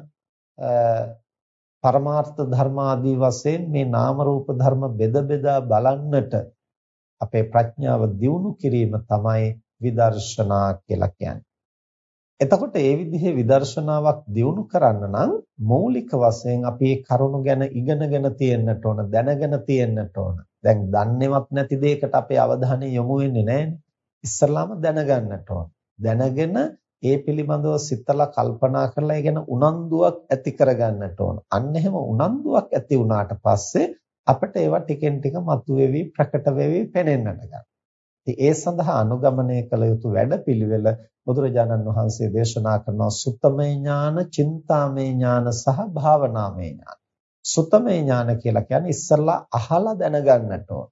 පරමාර්ථ ධර්ම ආදී වශයෙන් මේ නාම රූප ධර්ම බෙද බෙදා බලන්නට අපේ ප්‍රඥාව දියුණු කිරීම තමයි විදර්ශනා කියලා කියන්නේ. එතකොට ඒ විදිහේ විදර්ශනාවක් දියුණු කරන්න නම් මৌলিক වශයෙන් අපි මේ කරුණු ගැන ඉගෙනගෙන තියෙන්නට ඕන දැනගෙන තියෙන්නට ඕන. දැන් දන්නේවත් නැති දෙයකට අපේ අවධානය යොමු වෙන්නේ නැහැනේ. ඉස්සරලාම දැනගන්නට ඕන. දැනගෙන ඒ පිළිබඳව සිතලා කල්පනා කරලා ඒ ගැන උනන්දුවක් ඇති කරගන්නට ඕන. අන්න එහෙම උනන්දුවක් ඇති වුණාට පස්සේ අපිට ඒවා ටිකෙන් ටික මතුවේවි ප්‍රකට වෙවි පෙනෙන්නට ගන්නවා. ඉතින් ඒ සඳහා අනුගමනය කළ යුතු වැඩපිළිවෙල බුදුරජාණන් වහන්සේ දේශනා කරනවා සුත්තමේ ඥාන, චින්තාමේ ඥාන සහ භාවනාමේ ඥාන. සුත්තමේ ඥාන කියලා කියන්නේ ඉස්සල්ලා අහලා දැනගන්නට ඕන.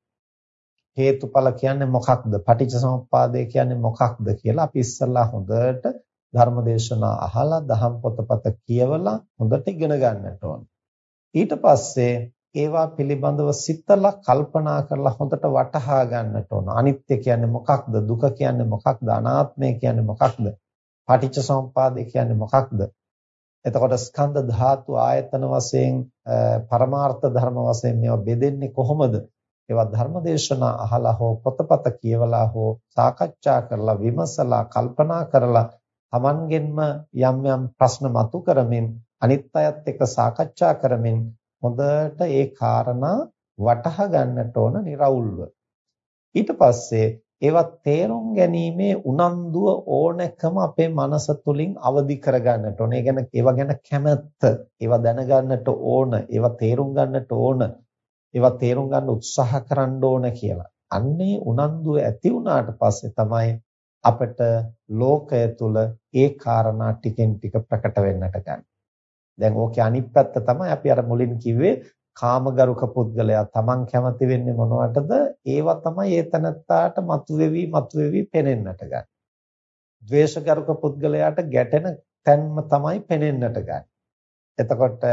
හේතුඵල කියන්නේ මොකක්ද? පටිච්චසමුප්පාදය කියන්නේ මොකක්ද කියලා අපි ඉස්සල්ලා හොඳට ධර්මදේශනා අහලා දහම් පොතපත කියවලා හොඳට ඉගෙන ගන්නට ඕන. ඊට පස්සේ ඒවා පිළිබඳව සිතලා කල්පනා කරලා හොඳට වටහා ගන්නට ඕන. අනිත්‍ය කියන්නේ මොකක්ද? දුක කියන්නේ මොකක්ද? අනාත්මය කියන්නේ මොකක්ද? පටිච්ච සමුප්පාදය කියන්නේ මොකක්ද? එතකොට ස්කන්ධ ධාතු ආයතන වශයෙන් පරමාර්ථ ධර්ම වශයෙන් මේවා බෙදෙන්නේ කොහොමද? ඒවා ධර්මදේශනා අහලා හෝ පොතපත කියවලා හෝ සාකච්ඡා කරලා විමසලා කල්පනා කරලා Tamangenම යම් යම් ප්‍රශ්න මතු කරමින් අනිත් අයත් එක්ක සාකච්ඡා කරමින් හොඳට ඒ කාරණා වටහා ගන්නට ඕන निराවුල්ව. ඊට පස්සේ ඒවා තේරුම් ගැනීමේ උනන්දුව ඕනකම අපේ මනස තුලින් අවදි කරගන්නට ඕන. ඒ ගැන ඒවා ගැන කැමැත්ත, ඒවා දැනගන්නට ඕන, ඒවා තේරුම් ගන්නට ඕන, ඒවා තේරුම් ගන්න උත්සාහ කරන්න ඕන කියලා. අන්නේ උනන්දුව ඇති වුණාට පස්සේ තමයි අපිට ලෝකය තුල ඒ කාරණා ටිකෙන් ටික ප්‍රකට වෙන්නට ගන්න. දැන් ඕකේ අනිත් පැත්ත තමයි අපි අර මුලින් කිව්වේ කාමගරුක පුද්ගලයා Taman කැමති වෙන්නේ මොනවටද? ඒවා තමයි ඒ තනත්තාට මතුවේවි මතුවේවි පෙනෙන්නට ගන්න. ද්වේෂගරුක පුද්ගලයාට ගැටෙන තැන්ම තමයි පෙනෙන්නට ගන්න. එතකොට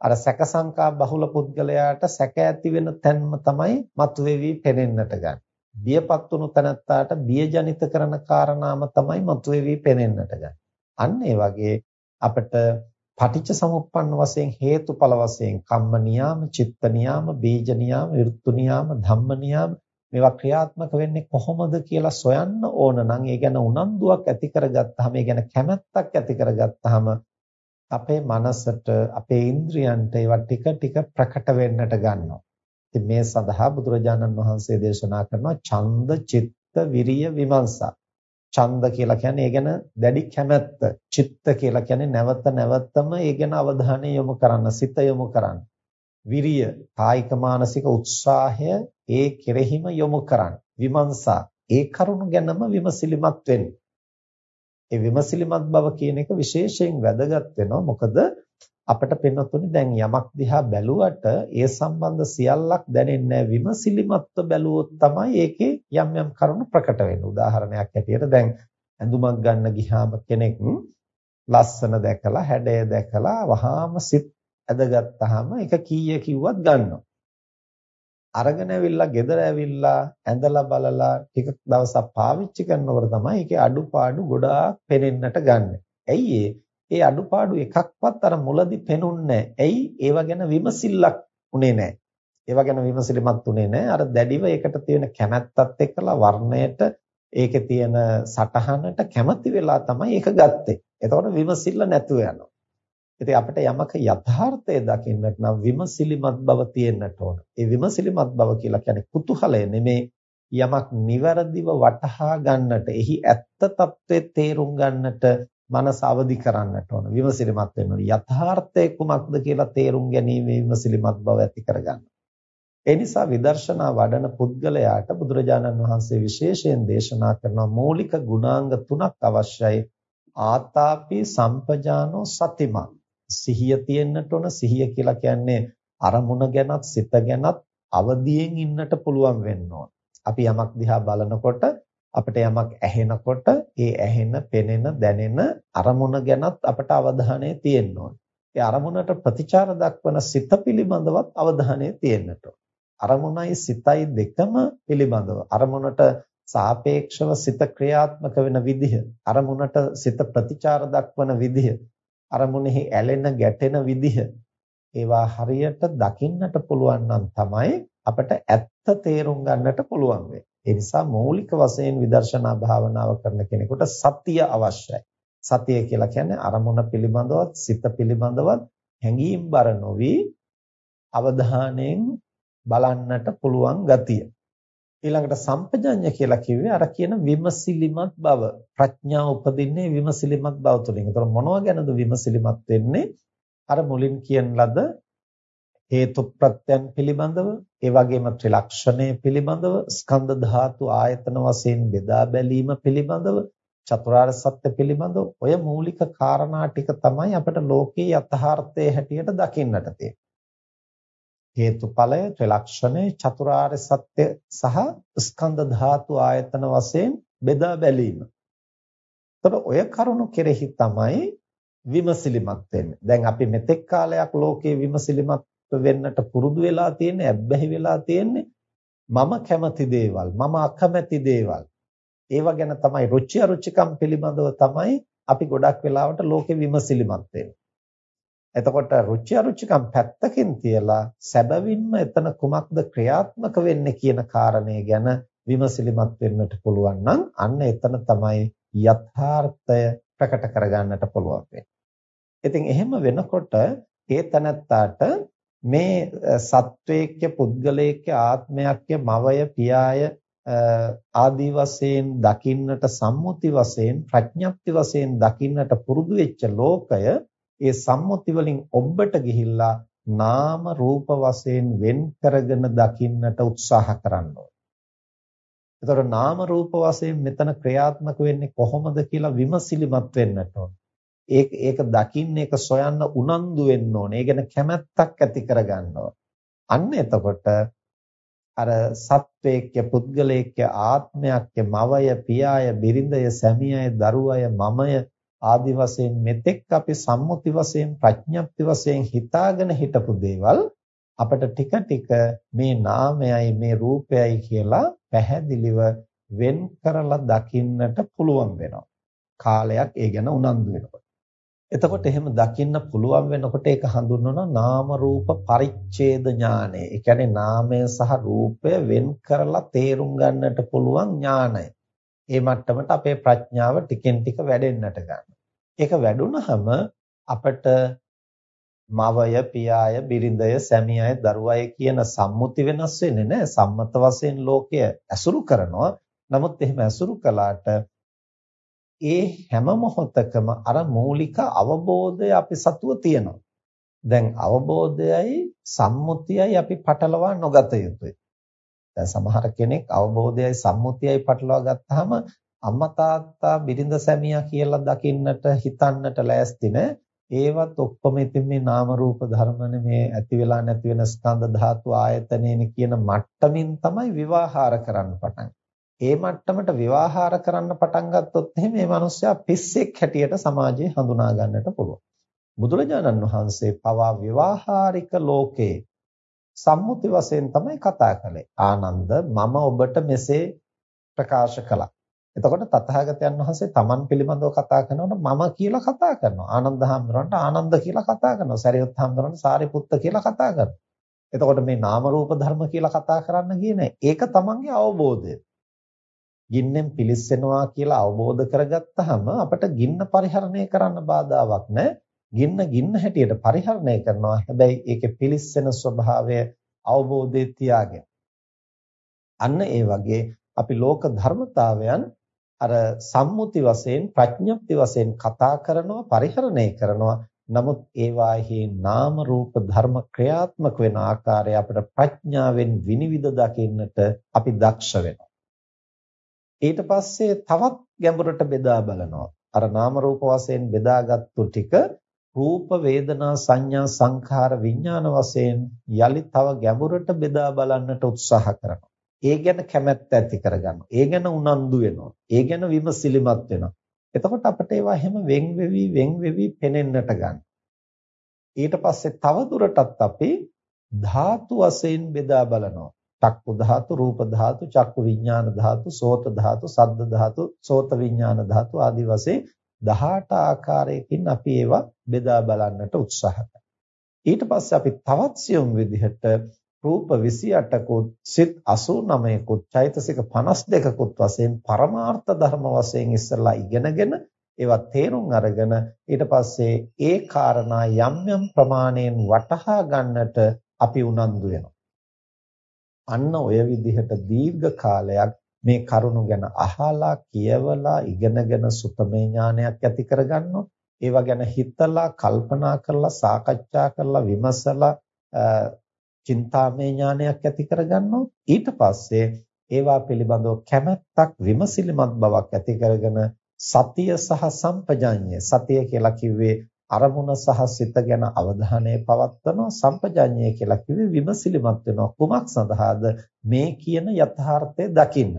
අර සැක සංකා බහුල පුද්ගලයාට සැක ඇති වෙන තැන්ම තමයි මතුවේවි පෙනෙන්නට ගන්න. බියපත් වුණු තැනත්තාට බියජනිත කරන කාරණාම තමයි මතුවේවි පෙනෙන්නට ගන්න. අන්න ඒ වගේ අපිට පටිච්ච සමුප්පන්න වශයෙන් හේතුඵල වශයෙන් කම්ම නියාම, චිත්ත නියාම, බීජ නියාම, ඍතු නියාම, ධම්ම නියාම මේවා ක්‍රියාත්මක වෙන්නේ කොහොමද කියලා සොයන්න ඕන නම් ඒ ගැන උනන්දුවක් ඇති කරගත්තාම ඒ ගැන කැමැත්තක් ඇති කරගත්තාම අපේ මනසට අපේ ඉන්ද්‍රියන්ට ඒවා ටික ටික ප්‍රකට වෙන්නට ගන්නවා. ඉතින් මේ සඳහා බුදුරජාණන් වහන්සේ දේශනා කරනවා ඡන්ද චිත්ත විරිය විමර්ශා. ඡන්ද කියලා කියන්නේ ඒ ගැන දැඩි කැමැත්ත. චිත්ත කියලා කියන්නේ නැවත නැවතම ඒ ගැන අවධානය යොමු කරන්න, සිත යොමු කරන්න. විරිය කායික මානසික උත්සාහය ඒ කෙරෙහිම යොමු කරන්න. විමර්ශා ඒ කරුණු ගැනම විමසිලිමත් වෙන්න. ඒ විමසිලිමත් බව කියන එක විශේෂයෙන් වැදගත් වෙනවා. මොකද අපිට පෙන්වතුනි දැන් යමක් දිහා බැලුවට ඒ සම්බන්ධ සියල්ලක් දැනෙන්නේ විමසිලිමත්ව බැලුවොත් තමයි ඒකේ යම් යම් කරුණු ප්‍රකට වෙන්නේ. උදාහරණයක් ඇටියට දැන් ඇඳුමක් ගන්න ගියාම කෙනෙක් ලස්සන දැකලා හැඩය දැකලා වහාම සිත් ඇදගත්තාම ඒක කීය කිව්වත් ගන්නවා. අරගෙන ඇවිල්ලා ගෙදර ඇවිල්ලා ඇඳලා බලලා ටික දවසක් පාවිච්චි කරනකොට තමයි ඒකේ අඩුපාඩු ගොඩාක් පේනෙන්නට ගන්න. ඇයි ඒ අඩුපාඩු එකක්වත් අර මුලදි පෙනුන්නේ ඇයි ඒව ගැන විමසිල්ලක් උනේ නැහැ. ඒව ගැන විමසිලිමත් උනේ නැහැ. අර දැඩිව ඒකට තියෙන කැමැත්තත් එක්කලා වර්ණයට ඒකේ තියෙන සටහනට කැමති වෙලා තමයි ඒක ගත්තේ. එතකොට විමසිල්ල නැතුව යනවා. ඉතින් අපිට යමක යථාර්ථය දකින්නට නම් විමසිලිමත් බව තියෙන්නට ඕන. ඒ විමසිලිමත් බව කියලා කියන්නේ කුතුහලය නෙමේ යමක් නිවැරදිව වටහා ගන්නට, එහි ඇත්ත తත්වයේ තේරුම් ගන්නට මනස අවදි කරන්නට ඕන. විමසිලිමත් වෙන්න ඕන. යථාර්ථය කුමක්ද කියලා තේරුම් ගැනීම විමසිලිමත් බව ඇති කරගන්න. ඒ නිසා විදර්ශනා වඩන පුද්ගලයාට බුදුරජාණන් වහන්සේ විශේෂයෙන් දේශනා කරන මූලික ගුණාංග තුනක් අවශ්‍යයි. ආතාපි සම්පජානෝ සතිමා සිහිය තියෙන්නට ඕන සිහිය කියලා කියන්නේ අරමුණ ගැනත් සිත ගැනත් අවදියෙන් ඉන්නට පුළුවන් වෙන්න ඕන. අපි යමක් දිහා බලනකොට අපිට යමක් ඇහෙනකොට ඒ ඇහෙන, පෙනෙන, දැනෙන අරමුණ ගැනත් අපට අවධානය තියෙන්න ඕන. ඒ අරමුණට ප්‍රතිචාර දක්වන සිත පිළිබඳවත් අවධානය තියෙන්නට ඕන. අරමුණයි සිතයි දෙකම පිළිබඳව අරමුණට සාපේක්ෂව සිත ක්‍රියාත්මක වෙන විදිහ අරමුණට සිත ප්‍රතිචාර දක්වන විදිහ අරමුණෙහි ඇලෙන ගැටෙන විදිහ ඒවා හරියට දකින්නට පුළුවන් නම් තමයි අපට ඇත්ත තේරුම් ගන්නට පුළුවන් වෙන්නේ. ඒ නිසා මৌলিක වශයෙන් විදර්ශනා භාවනාව කරන කෙනෙකුට සතිය අවශ්‍යයි. සතිය කියලා කියන්නේ අරමුණ පිළිබඳවත් සිත පිළිබඳවත් හැඟීම් බර නොවි අවධානයෙන් බලන්නට පුළුවන් ගතිය. ඊළඟට සම්පජඤ්ඤ කියලා කිව්වේ අර කියන විමසිලිමත් බව. ප්‍රඥාව උපදින්නේ විමසිලිමත් බව තුළින්. ඒතර මොනවා ගැනද විමසිලිමත් වෙන්නේ? අර මුලින් කියන ලද හේතු ප්‍රත්‍යයන් පිළිබඳව, ඒ වගේම ත්‍රිලක්ෂණය පිළිබඳව, ස්කන්ධ ධාතු ආයතන වශයෙන් බෙදා බැලීම පිළිබඳව, චතුරාර්ය සත්‍ය පිළිබඳව ඔය මූලික කාරණා ටික තමයි අපිට ලෝකයේ යථාර්ථයේ හැටියට දකින්නට තියෙන්නේ. හේතුඵලය ත්‍රිලක්ෂණය චතුරාර්ය සත්‍ය සහ ස්කන්ධ ධාතු ආයතන වශයෙන් බෙදා බැලීම. එතකොට ඔය කරුණු කෙරෙහි තමයි විමසිලිමත් වෙන්නේ. දැන් අපි මෙතෙක් කාලයක් ලෝකයේ විමසිලිමත් වෙන්නට පුරුදු වෙලා තියෙන්නේ, ඇබ්බැහි වෙලා තියෙන්නේ මම කැමති දේවල්, මම අකමැති දේවල්. ඒවා ගැන තමයි රුචි අරුචිකම් පිළිබඳව තමයි අපි ගොඩක් වෙලාවට ලෝකෙ විමසිලිමත් වෙන්නේ. එතකොට රුචි අරුචිකම් පැත්තකින් තියලා සැබවින්ම එතන කුමක්ද ක්‍රියාත්මක වෙන්නේ කියන කාරණේ ගැන විමසිලිමත් වෙන්නට පුළුවන් නම් අන්න එතන තමයි යථාර්ථය ප්‍රකට කරගන්නට පුළුවන් වෙන්නේ. ඉතින් එහෙම වෙනකොට ඒ තනත්තාට මේ සත්වේක්‍ය පුද්ගලේක්‍ය ආත්මයක්ය මවය පියාය ආදී වශයෙන් දකින්නට සම්මුති වශයෙන් ප්‍රඥප්ති වශයෙන් දකින්නට පුරුදු වෙච්ච ලෝකය ඒ සම්මුති වලින් ඔබට ගිහිල්ලා නාම රූප වශයෙන් වෙන් කරගෙන දකින්නට උත්සාහ කරන්න ඕන. එතකොට නාම රූප වශයෙන් මෙතන ක්‍රියාත්මක වෙන්නේ කොහොමද කියලා විමසිලිමත් වෙන්නට ඕන. ඒක ඒක දකින්න ඒක සොයන්න උනන්දු වෙන්න ඕනේ. ඒ ගැන කැමැත්තක් ඇති කරගන්න ඕනේ. අන්න එතකොට අර සත්වේක්‍ය පුද්ගලේක්‍ය ආත්මයක්ය මවය පියාය බිරිඳය සැමියය දරුවය මමය ආදි වශයෙන් මෙතෙක් අපි සම්මුති වශයෙන් ප්‍රඥප්ති වශයෙන් හිතාගෙන හිටපු දේවල් අපිට ටික ටික මේ නාමයයි මේ රූපයයි කියලා පැහැදිලිව වෙන් කරලා දකින්නට පුළුවන් වෙනවා. කාලයක් ඒ ගැන උනන්දු වෙනවා. එතකොට එහෙම දකින්න පුළුවන් වෙනකොට ඒක හඳුන්වනවා නාම රූප පරිච්ඡේද ඥානය. ඒ කියන්නේ නාමය සහ රූපය වෙන් කරලා තේරුම් ගන්නට පුළුවන් ඥානය. ඒ මට්ටමට අපේ ප්‍රඥාව ටිකෙන් ටික වැඩෙන්නට ගන්නවා. ඒක වැඩුණහම අපිට මවය, පියාය, බිරිඳය, සැමියාය, දරුවය කියන සම්මුති වෙනස් වෙන්නේ නැහැ. සම්මත වශයෙන් ලෝකය ඇසුරු කරනවා. නමුත් එහෙම ඇසුරු කළාට ඒ හැම මොහොතකම අර මූලික අවබෝධය අපි සතුව තියෙනවා. දැන් අවබෝධයයි සම්මුතියයි අපි පටලවා නොගත යුතුයි. දැන් සමහර කෙනෙක් අවබෝධයයි සම්මුතියයි පටලවා ගත්තාම අම්මා තාත්තා බිරිඳ සැමියා කියලා දකින්නට හිතන්නට ලෑස්ති නෑ. ඒවත් ඔක්කොම ඉතින් මේ නාම රූප ධර්මනේ මේ ඇති වෙලා නැති වෙන ස්කන්ධ ධාතු ආයතනේනේ කියන මට්ටමින් තමයි විවාහාර කරන්න පටන් ඒ මට්ටමට විවාහාර කරන්න පටන් ගත්තොත් එහෙම මේ මිනිස්සයා පිස්සෙක් හැටියට සමාජයේ හඳුනා ගන්නට පුළුවන්. බුදුරජාණන් වහන්සේ පවා විවාහාරික ලෝකේ සම්මුති වශයෙන් තමයි කතා කළේ. ආනන්ද මම ඔබට මෙසේ ප්‍රකාශ කළා. එතකොට තථාගතයන් වහන්සේ තමන් පිළිබඳව කතා කරනකොට මම කියලා කතා කරනවා. ආනන්ද හාමුදුරන්ට ආනන්ද කියලා කතා කරනවා. සරියුත් හාමුදුරන්ට සාරිපුත්ත කියලා කතා කරනවා. එතකොට මේ නාම රූප ධර්ම කියලා කතා කරන්න කියන්නේ ඒක තමන්ගේ අවබෝධය. ගින්නෙන් පිලිස්සෙනවා කියලා අවබෝධ කරගත්තාම අපිට ගින්න පරිහරණය කරන්න බාධාවක් නැහැ. ගින්න ගින්න හැටියට පරිහරණය කරනවා. හැබැයි ඒකේ පිලිස්සෙන ස්වභාවය අවබෝධයේ තියාගෙන. අන්න ඒ වගේ අපි ලෝක ධර්මතාවයන් අර සම්මුති වශයෙන් ප්‍රඥප්ති වශයෙන් කතා කරනවා පරිහරණය කරනවා නමුත් ඒවාෙහි නාම රූප ධර්ම ක්‍රියාත්මක වෙන ආකාරය අපිට ප්‍රඥාවෙන් විනිවිද දකින්නට අපි දක්ෂ වෙනවා ඊට පස්සේ තවත් ගැඹුරට බෙදා බලනවා. අර නාම රූප වශයෙන් බෙදාගත්තු ටික රූප වේදනා සංඥා සංඛාර විඥාන වශයෙන් යලි තව ගැඹුරට බෙදා බලන්නට උත්සාහ කරනවා. ඒ ගැන කැමැත්ත ඇති කරගන්නවා. ඒ ගැන උනන්දු වෙනවා. ඒ ගැන විමසිලිමත් වෙනවා. එතකොට අපිට ඒවා හැම වෙන් වෙවි වෙන් වෙවි පෙනෙන්නට ගන්න. ඊට පස්සේ තව දුරටත් අපි ධාතු වශයෙන් බෙදා බලනවා. චක්කු ධාතු, රූප ධාතු, චක්කු විඥාන ධාතු, සෝත ධාතු, සද්ද ධාතු, සෝත විඥාන ධාතු ආදී වශයෙන් 18 ආකාරයකින් අපි ඒවා බෙදා බලන්නට උත්සාහ ඊට පස්සේ අපි තවත් සියුම් විදිහට රූප 28කුත් සිත් 89කුත් චෛතසික 52කුත් වශයෙන් පරමාර්ථ ධර්ම වශයෙන් ඉස්සලා ඉගෙනගෙන ඒවා තේරුම් අරගෙන ඊට පස්සේ ඒ කාරණා යම් යම් ප්‍රමාණයෙන් වටහා ගන්නට අපි උනන්දු වෙනවා අන්න ඔය විදිහට දීර්ඝ කාලයක් මේ කරුණු ගැන අහලා කියවලා ඉගෙනගෙන සුතමේ ඥානයක් ඇති කරගන්නවා. ඒවා ගැන හිතලා කල්පනා කරලා සාකච්ඡා කරලා විමසලා චින්තාමය ඥානයක් ඇති කරගන්නවා. ඊට පස්සේ ඒවා පිළිබඳව කැමැත්තක් විමසිලිමත් බවක් ඇති කරගෙන සතිය සහ සම්පජාඤ්ඤය සතිය කියලා කිව්වේ අරමුණ සහ සිත ගැන අවධානය පවත්වනවා සම්පජඤ්ඤය කියලා කිව්වේ විමසිලිමත් වෙනවා කුමක් සඳහාද මේ කියන යථාර්ථය දකින්න.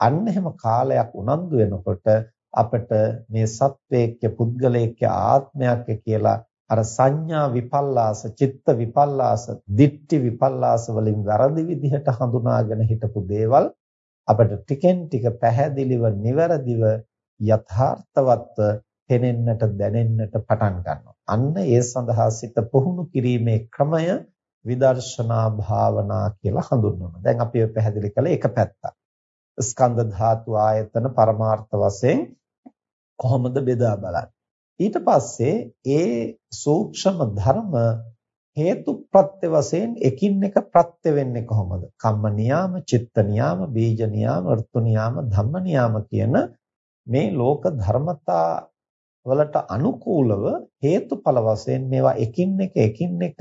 අන්න එහෙම කාලයක් උනන්දු වෙනකොට අපිට මේ සත්වේක්‍ය පුද්ගලේක්‍ය ආත්මයක් කියලා අර සංඥා විපල්ලාස, චිත්ත විපල්ලාස, දිට්ඨි විපල්ලාස වලින් වැරදි විදිහට හඳුනාගෙන හිටපු දේවල් අපිට ටිකෙන් ටික පැහැදිලිව නිවැරදිව යථාර්ථවත්ව පෙනෙන්නට දැනෙන්නට පටන් ගන්නවා. අන්න ඒ සඳහා සිත පුහුණු කිරීමේ ක්‍රමය විදර්ශනා භාවනා කියලා හඳුන්වනවා. දැන් අපි ඔය පැහැදිලි කළේ එක පැත්තක්. ස්කන්ධ ධාතු ආයතන පරමාර්ථ වශයෙන් කොහොමද බෙදා බලන්නේ? ඊට පස්සේ ඒ සූක්ෂම ධර්ම හේතු ප්‍රත්‍ය වශයෙන් එකින් එක ප්‍රත්‍ය වෙන්නේ කොහොමද? කම්ම නියාම, චිත්ත නියාම, බීජ නියාම, ඍතු නියාම, ධම්ම නියාම කියන මේ ලෝක ධර්මතා වලට අනුකූලව හේතුඵල වශයෙන් මේවා එකින් එක එකින් එක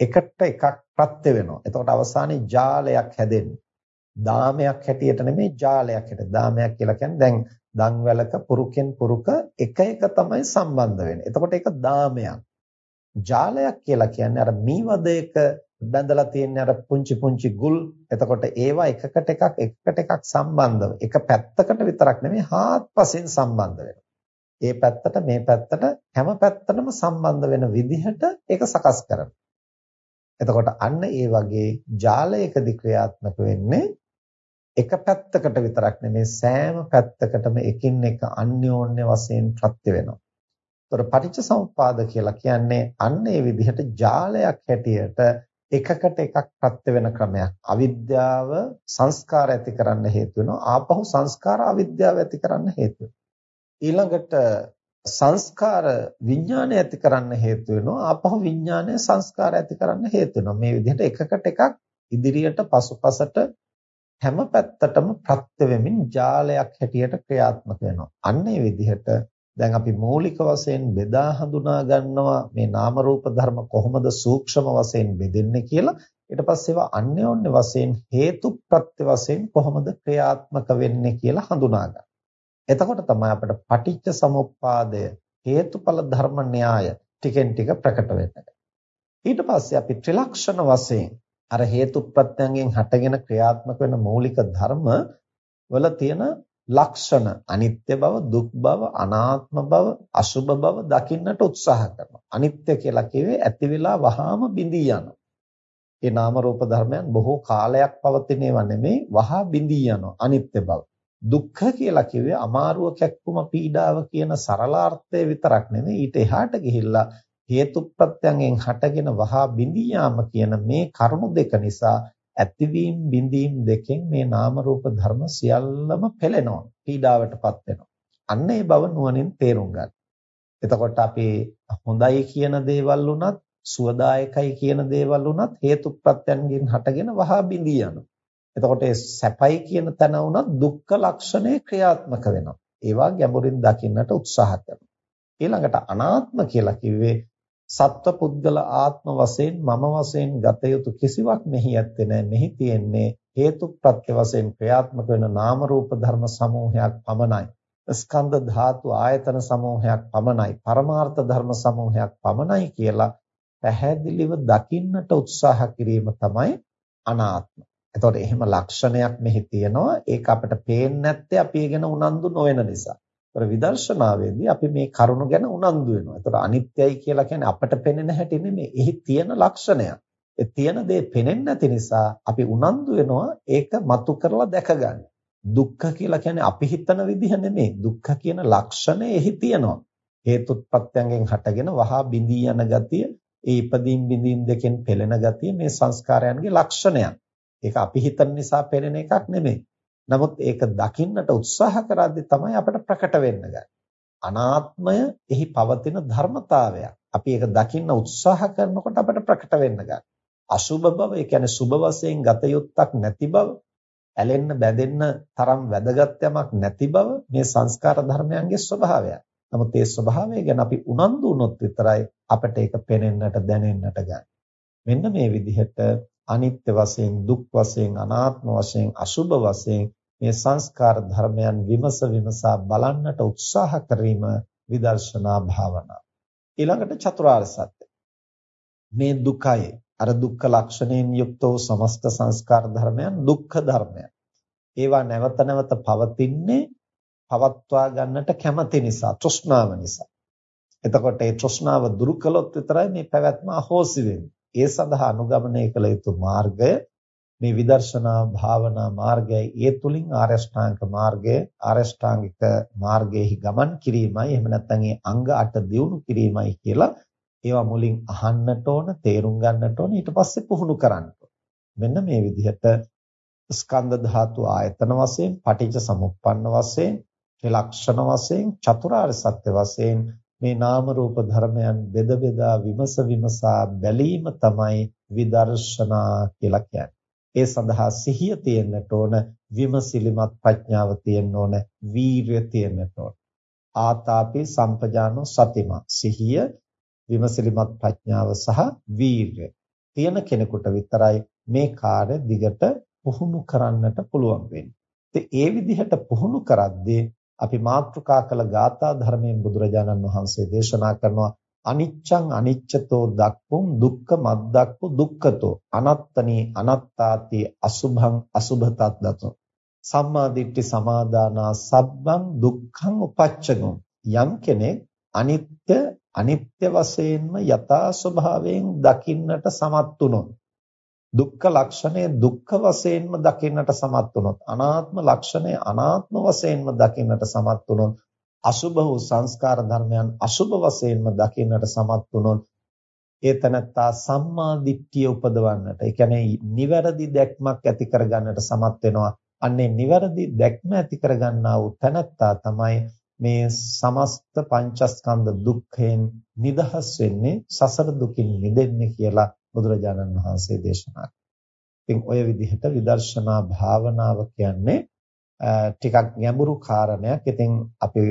එකට එකක් ප්‍රත්‍ය වෙනවා. එතකොට අවසානයේ ජාලයක් හැදෙන්නේ. දාමයක් හැටියට නෙමෙයි ජාලයක් හැටියට. දාමයක් කියලා කියන්නේ දැන් දන්වැලක පුරුකෙන් පුරුක එක එක තමයි සම්බන්ධ වෙන්නේ. එතකොට ඒක දාමයක්. ජාලයක් කියලා කියන්නේ අර මීවදයක බැඳලා තියෙන අර පුංචි පුංචි ගුල්. එතකොට ඒවා එකකට එකක් එකකට එකක් සම්බන්ධව එක පැත්තකට විතරක් නෙමෙයි හාත්පසින් සම්බන්ධ වෙනවා. ඒ පැත්තට මේ පැත්තට හැම පැත්තටම සම්බන්ධ වෙන විදිහට ඒක සකස් කරනවා. එතකොට අන්න ඒ වගේ ජාලයකදී ක්‍රියාත්මක වෙන්නේ එක පැත්තකට විතරක් නෙමෙයි සෑම පැත්තකටම එකින් එක අන්‍යෝන්‍ය වශයෙන් ප්‍රත්‍ය වෙනවා. ඒතර පටිච්චසමුප්පාද කියලා කියන්නේ අන්න ඒ විදිහට ජාලයක් හැටියට එකකට එකක් ප්‍රත්‍ය වෙන ක්‍රමයක්. අවිද්‍යාව සංස්කාර ඇති කරන්න හේතු වෙනවා. ආපහු සංස්කාර අවිද්‍යාව ඇති කරන්න හේතු ඊළඟට සංස්කාර විඥානය ඇති කරන්න හේතු වෙනවා. ආපහු විඥානය සංස්කාර ඇති කරන්න හේතු වෙනවා. මේ විදිහට එකකට එකක් ඉදිරියට පසුපසට හැම පැත්තටම ප්‍රත්‍ය වෙමින් ජාලයක් හැටියට ක්‍රියාත්මක වෙනවා. අන්න ඒ විදිහට දැන් අපි මූලික වශයෙන් බෙදා හඳුනා ගන්නවා මේ නාම රූප ධර්ම කොහොමද සූක්ෂම වශයෙන් බෙදෙන්නේ කියලා ඊට පස්සේ ඒවා අන්‍යෝන්‍ය වශයෙන් හේතු ප්‍රත්‍ය වශයෙන් කොහොමද ක්‍රියාත්මක වෙන්නේ කියලා හඳුනා ගන්න. එතකොට තමයි අපිට පටිච්ච සමුප්පාදය හේතුඵල ධර්ම න්‍යාය ටිකෙන් ටික ප්‍රකට වෙන්නේ. ඊට පස්සේ අපි ත්‍රිලක්ෂණ වශයෙන් අර හේතු ප්‍රත්‍යයෙන් හටගෙන ක්‍රියාත්මක වෙන මූලික ධර්ම වල තියෙන ලක්ෂණ අනිත්‍ය බව දුක් බව අනාත්ම බව අසුභ බව දකින්නට උත්සාහ කරනවා. අනිත්‍ය කියලා කිව්වේ ඇති වෙලා වහාම බිඳී යනවා. ඒ නාම රූප ධර්මයන් බොහෝ කාලයක් පවතින ඒවා නෙමෙයි වහා බිඳී යනවා. අනිත්‍ය බව. දුක්ඛ කියලා කිව්වේ අමාරුව කැක්කුම පීඩාව කියන සරලාර්ථය විතරක් නෙමෙයි. ඊට එහාට ගිහිල්ලා හේතුප්‍රත්‍යයෙන් හටගෙන වහා බිඳී යාම කියන මේ කරුණු දෙක නිසා ඇතිවීම බිඳීම් දෙකෙන් මේ නාම රූප ධර්ම සියල්ලම පෙළෙනවා පීඩාවටපත් වෙනවා අන්න ඒ බව නුවණින් තේරුම් ගන්න. එතකොට අපි හොඳයි කියන දේවල් උනත් සුවදායකයි කියන දේවල් උනත් හේතුප්‍රත්‍යයෙන් හටගෙන වහා බිඳී යනවා. එතකොට ඒ සැපයි කියන තැන උනත් දුක්ඛ ලක්ෂණය ක්‍රියාත්මක වෙනවා. ඒවා ගැඹුරින් දකින්නට උත්සාහ කරනවා. ඊළඟට අනාත්ම කියලා කිව්වේ සත්ව පුද්ගල ආත්ම වශයෙන් මම වශයෙන් ගත යුතු කිසිවක් මෙහි ඇත්තේ නැහැ. මෙහි තියෙන්නේ හේතු ප්‍රත්‍ය වශයෙන් ක්‍රියාත්මක වෙන නාම රූප ධර්ම සමූහයක් පමණයි. ස්කන්ධ ධාතු ආයතන සමූහයක් පමණයි. පරමාර්ථ ධර්ම සමූහයක් පමණයි කියලා පැහැදිලිව දකින්නට උත්සාහ කිරීම තමයි අනාත්ම. එතකොට එහෙම ලක්ෂණයක් මෙහි තියෙනවා. ඒක අපිට පේන්නේ නැත්තේ අපි ඒ ගැන උනන්දු නොවන නිසා. ඒතර විදර්ශනාවේදී අපි මේ කරුණ ගැන උනන්දු වෙනවා. ඒතර අනිත්‍යයි කියලා කියන්නේ අපට පෙනෙන හැටි නෙමෙයි. එහි තියෙන ලක්ෂණයක්. ඒ තියෙන දේ පෙනෙන්නේ නැති නිසා අපි උනන්දු වෙනවා ඒක මතු කරලා දැක ගන්න. දුක්ඛ කියලා කියන්නේ අපි හිතන විදිහ නෙමෙයි. දුක්ඛ කියන ලක්ෂණය එහි තියෙනවා. හේතුත්පත්යන්ගෙන් හටගෙන වහා බිඳී යන ගතිය, ඒ ඉපදීම් බිඳීම් දෙකෙන් පෙළෙන ගතිය මේ සංස්කාරයන්ගේ ලක්ෂණයක්. ඒක අපි හිතන නිසා පෙනෙන එකක් නෙමෙයි. නමුත් ඒක දකින්නට උත්සාහ කරද්දී තමයි අපට ප්‍රකට වෙන්න අනාත්මය එහි පවතින ධර්මතාවයක්. අපි ඒක දකින්න උත්සාහ කරනකොට අපට ප්‍රකට වෙන්න ගන්නවා. අසුබ බව, ඒ කියන්නේ සුබ වශයෙන් ගත යුත්තක් නැති බව, ඇලෙන්න බැඳෙන්න තරම් වැදගත් යමක් නැති බව මේ සංස්කාර ධර්මයන්ගේ ස්වභාවය. නමුත් ඒ ස්වභාවය ගැන අපි උනන්දු වුණොත් විතරයි අපට ඒක පේනෙන්නට දැනෙන්නට ගන්න. මෙන්න මේ විදිහට අනිත්‍ය වශයෙන් දුක් වශයෙන් අනාත්ම වශයෙන් අසුභ වශයෙන් මේ සංස්කාර ධර්මයන් විමස විමසා බලන්නට උත්සාහ කිරීම විදර්ශනා භාවනාව. ඊළඟට චතුරාර්ය සත්‍ය. මේ දුකයි අර දුක්ඛ ලක්ෂණයෙන් යුක්ත වූ සමස්ත සංස්කාර ධර්මයන් දුක්ඛ ධර්මයන්. ඒවා නැවත නැවත පවතින්නේ පවත්වා ගන්නට කැමති නිසා, තෘෂ්ණාව නිසා. එතකොට ඒ තෘෂ්ණාව දුරු කළොත් විතරයි මේ පැවැත්ම අහෝසි වෙන්නේ. ඒ සඳහා අනුගමනය කළ යුතු මාර්ගය මේ විදර්ශනා භාවනා මාර්ගයයි ඒ තුලින් ආරෂ්ඨාංග මාර්ගය ආරෂ්ඨාංගික මාර්ගයේහි ගමන් කිරීමයි එහෙම නැත්නම් ඒ අංග 8 දියුණු කිරීමයි කියලා ඒවා මුලින් අහන්නට ඕන තේරුම් ගන්නට ඕන ඊට පස්සේ පුහුණු කරන්න මෙන්න මේ විදිහට ස්කන්ධ ධාතු ආයතන වශයෙන් පටිච්ච සමුප්පන්න වශයෙන් ත්‍රිලක්ෂණ වශයෙන් චතුරාර්ය සත්‍ය වශයෙන් මේ නාම රූප ධර්මයන් බෙද බෙදා විමස විමසා බැලීම තමයි විදර්ශනා කියලා කියන්නේ. ඒ සඳහා සිහිය තියෙන්නට ඕන, විමසිලිමත් ප්‍රඥාව තියෙන්න ඕන, වීරිය තියෙන්නට ඕන. ආතාපි සම්පජානෝ සතිමා. සිහිය, විමසිලිමත් ප්‍රඥාව සහ වීරිය තියෙන කෙනෙකුට විතරයි මේ කාර්ය දිගට පුහුණු කරන්නට පුළුවන් වෙන්නේ. ඒ විදිහට පුහුණු කරද්දී අපි මාතෘකා කළ ගාථා ධර්මයෙන් බුදුරජාණන් වහන්සේ දේශනා කරනවා අනිච්ඡං අනිච්චතෝ දක්ඛුම් දුක්ඛ මද්දක්ඛු දුක්ඛතෝ අනත්තනී අනත්තාති අසුභං අසුභතත්දතෝ සම්මා දිට්ඨි සමාදානා සබ්බං දුක්ඛං උපච්චගෝ යම් කෙනෙක් අනිත්‍ය අනිත්‍ය වශයෙන්ම යථා ස්වභාවයෙන් දකින්නට සමත් වුණොත් දුක්ඛ ලක්ෂණය දුක්ඛ වශයෙන්ම දකින්නට සමත් වුණොත් අනාත්ම ලක්ෂණය අනාත්ම වශයෙන්ම දකින්නට සමත් වුණොත් අසුභ වූ සංස්කාර ධර්මයන් අසුභ වශයෙන්ම දකින්නට සමත් වුණොත් ඒ තනත්තා සම්මා දිට්ඨිය උපදවන්නට ඒ කියන්නේ නිවැරදි දැක්මක් ඇති කරගන්නට සමත් වෙනවා. අන්නේ නිවැරදි දැක්ම ඇති කරගන්නා වූ තනත්තා තමයි මේ සමස්ත පංචස්කන්ධ දුක්ඛයෙන් නිදහස් වෙන්නේ සසර දුකින් මිදෙන්නේ කියලා බුදුරජාණන් වහන්සේ දේශනා ඉතින් ඔය විදිහට විදර්ශනා භාවනාව කියන්නේ ටිකක් ගැඹුරු කාරණයක්. ඉතින් අපි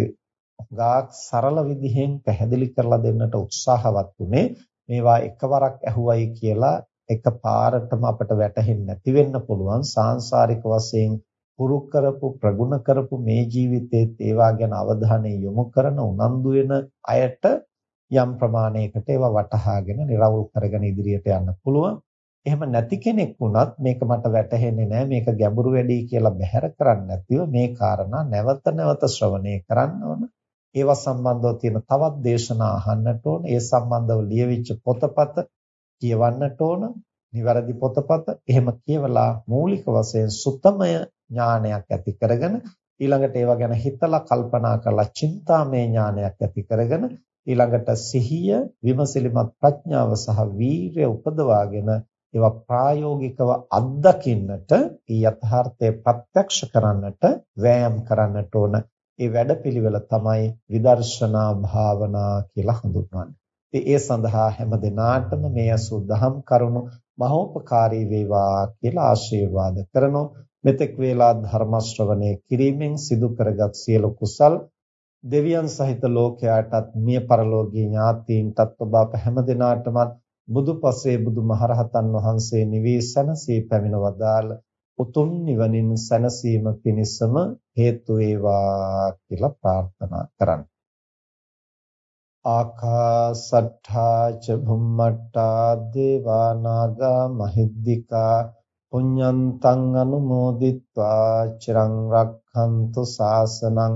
ගාක් සරල විදිහෙන් පැහැදිලි කරලා දෙන්නට උත්සාහවත් උනේ මේවා එකවරක් ඇහුවයි කියලා එකපාරටම අපට වැටහෙන්නේ නැති වෙන්න පුළුවන් සාංශාරික වශයෙන් පුරු කරපු ප්‍රගුණ කරපු මේ ජීවිතේත් ඒවා ගැන අවධානය යොමු කරන උනන්දු වෙන අයට යම් ප්‍රමාණයකට ඒවා වටහාගෙන નિරවුල් කරගෙන ඉදිරියට යන්න පුළුවන්. එහෙම නැති කෙනෙක් වුණත් මේක මට වැටහෙන්නේ නැහැ මේක ගැඹුරු වැඩි කියලා බැහැර කරන්නේ නැතිව මේ කාරණා නැවත නැවත ශ්‍රවණය කරන්න ඕන. ඒවා සම්බන්ධව තියෙන තවත් දේශනා අහන්නට ඕන. ඒ සම්බන්ධව ලියවිච්ච පොතපත කියවන්නට ඕන. නිවැරදි පොතපත එහෙම කියවලා මූලික වශයෙන් සුත්තමය ඥානයක් ඇති කරගෙන ඊළඟට ඒවා ගැන හිතලා කල්පනා කරලා චින්තාමය ඥානයක් ඇති කරගෙන ඊළඟට සිහිය විමසිලිමත් ප්‍රඥාව සහ වීරිය උපදවාගෙන ඒවා ප්‍රායෝගිකව අත්දකින්නට යථාර්ථය ප්‍රත්‍යක්ෂ කරන්නට වෑයම් කරන්නට ඕන ඒ වැඩපිළිවෙල තමයි විදර්ශනා භාවනා කියලා හඳුන්වන්නේ. ඒ සඳහා හැම දිනාටම මේ අසුද්ධහම් කරුණු මහෝපකාරී වේවා කියලා ආශිර්වාද කරනෝ මෙතෙක් වේලා ධර්ම ශ්‍රවණය කිරීමෙන් සිදු කරගත් සියලු කුසල් දෙවියන් සහිත ලෝකයාටත් මිය පරලෝකීය ඥාතීන්ටත් ඔබ අප හැම දිනාටම බුදුපසේ බුදුමහරහතන් වහන්සේ නිවේසනසේ පැමිණ වදාළ උතුම් නිවනින් සැනසීම පිණිසම හේතු වේවා කියලා ප්‍රාර්ථනා කරන්න. ආකාසට්ඨා ච භුම්මට්ටා දේවා නාග මහිද්దికා පුඤ්ඤන්තං අනුමෝදිත්වා චිරං රක්ඛන්තු ශාසනං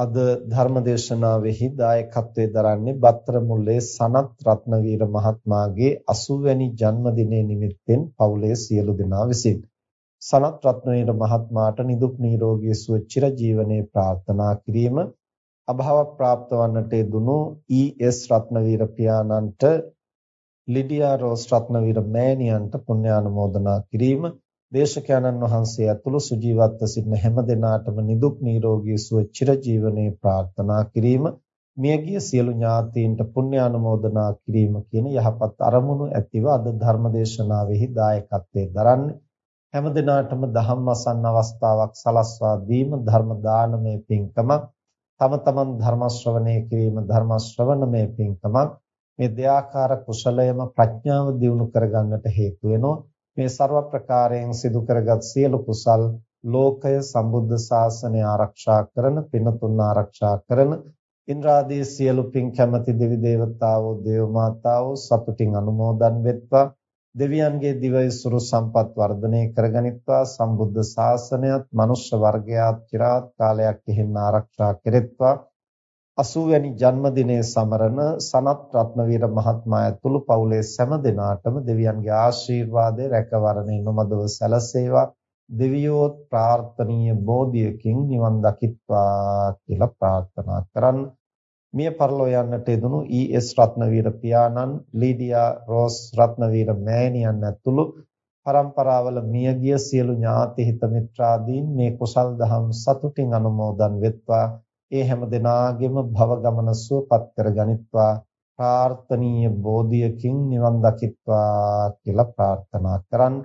අද ධර්මදේශනාවෙහි දායකත්වයේ දරන්නේ බත්තර මුල්ලේ සනත් රත්නවීර මහත්මයාගේ 80 වැනි ජන්මදිනයේ නිමිත්තෙන් පවුලේ සියලු දෙනා විසින් සනත් රත්නවීර මහත්මයාට නිදුක් නිරෝගී සුව චිර ජීවනයේ ප්‍රාර්ථනා කිරීම අභාව ප්‍රාප්ත වන්නට දුණු ඊ.එස්. රත්නවීර පියාණන්ට ලිඩියා රෝස් රත්නවීර මෑණියන්ට පුණ්‍යානුමෝදනා කිරීම දේශකයන්න් වහන්සේ ඇතුළු සුජීවත්ව සිටින හැම දෙනාටම නිදුක් නිරෝගී සුව චිරජීවනයේ ප්‍රාර්ථනා කිරීම මියගිය සියලු ඥාතීන්ට පුණ්‍යානුමෝදනා කිරීම කියන යහපත් අරමුණු ඇතිව අද ධර්මදේශනාවෙහි දායකත්වයේ දරන්නේ. හැම දිනාටම ධම්ම අසන්න අවස්ථාවක් සලස්වා දීම ධර්ම දානමය පින්කමක්. තම තමන් ධර්ම ශ්‍රවණය කිරීම ධර්ම ශ්‍රවණමය පින්කමක්. මේ දෙයාකාර කුසලයම ප්‍රඥාව දියුණු කරගන්නට හේතු වෙනවා. මේ ਸਰව ප්‍රකාරයෙන් සිදු කරගත් සියලු කුසල් ලෝකය සම්බුද්ධ ශාසනය ආරක්ෂා කරන පින තුන ආරක්ෂා කරන ඉන්ද්‍රාදී සියලු පින් කැමැති දෙවි දේවතාවෝ දේව මාතාවෝ සතුටින් අනුමෝදන් වෙත්වා. දෙවියන්ගේ දිවයිසුරු සම්පත් වර්ධනය කරගනිත්වා. සම්බුද්ධ ශාසනයත් මනුෂ්‍ය වර්ගයාත් চিරාත් කාලයක් හිමින් ආරක්ෂා කෙරෙත්වා. 80 වැනි ජන්මදිනයේ සමරන සනත් රත්නවීර මහත්මයා ඇතුළු පවුලේ සෑම දෙනාටම දෙවියන්ගේ ආශිර්වාදය රැකවරණය නොමදව සැලසේවා දෙවියෝත් ප්‍රාර්ථනීය බෝධියකින් නිවන් දකිත්වා කියලා ප්‍රාර්ථනා කරන්න මිය පරලෝ යන්නට යෙදුණු ඊ.එස්. රත්නවීර පියාණන්, ලීඩියා රෝස් රත්නවීර මෑණියන් ඇතුළු පරම්පරාවල මියගිය සියලු ඥාති හිත මිත්‍රාදීන් මේ කුසල් දහම් සතුටින් අනුමෝදන් වෙත්වා. ඒ හැම දිනාගෙම භව ගමන සුවපත් කර ගනිත්වා. ප්‍රාර්ථනීය බෝධියකින් නිවන් දකිත්වා කියලා ප්‍රාර්ථනා කරන්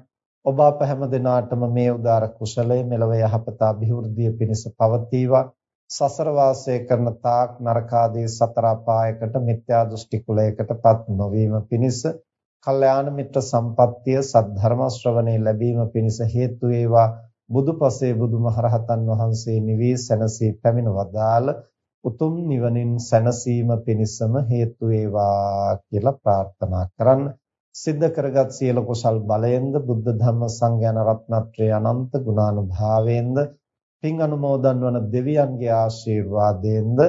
ඔබ අප හැම දිනාටම මේ උදාර කුසලය මෙලව යහපත અભිවෘද්ධිය පිණිස පවතිවා සසර වාසය කරන තාක් නරකාදී සතර අපායකට මිත්‍යා දෘෂ්ටි කුලයකටපත් නොවීම පිණිස කල්යාණ මිත්‍ර සම්පත්තිය සද්ධර්ම ශ්‍රවණේ ලැබීම පිණිස හේතු වේවා බුදුපසේ බුදුමහරහතන් වහන්සේ නිවී සැනසී පැමිණ වදාළ උතුම් නිවනින් සැනසීම පිණිසම හේතු වේවා කියලා ප්‍රාර්ථනා කරන්න. සිද්ධ කරගත් සියලු කුසල් බලයෙන්ද බුද්ධ ධම්ම සංඝයාන රත්නත්‍රය අනන්ත ගුණානුභාවයෙන්ද පින් අනුමෝදන් වන දෙවියන්ගේ ආශිර්වාදයෙන්ද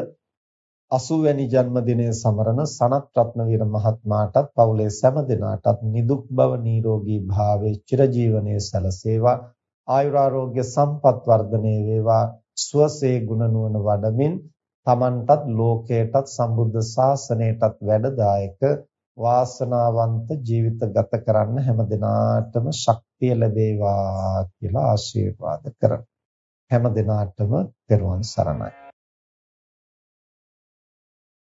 80 වැනි ජන්මදිනය සමරන සනත් රත්නවීර මහත්මයාටත් පවුලේ සෑම දෙනාටත් නිදුක් බව නිරෝගී භාවයේ චිරජීවනයේ සැලසේවා. ආයුරාෝග්‍ය සම්පත් වර්ධනය වේවා. සුවසේ ගුණ නුවණ වඩමින් තමන්ටත් ලෝකයටත් සම්බුද්ධ ශාසනයටත් වැඩදායක වාසනාවන්ත ජීවිත ගත කරන්න හැම දිනාටම ශක්තිය ලැබේවා කියලා ආශිර්වාද කරමි. හැම දිනාටම පෙරවන් සරණයි.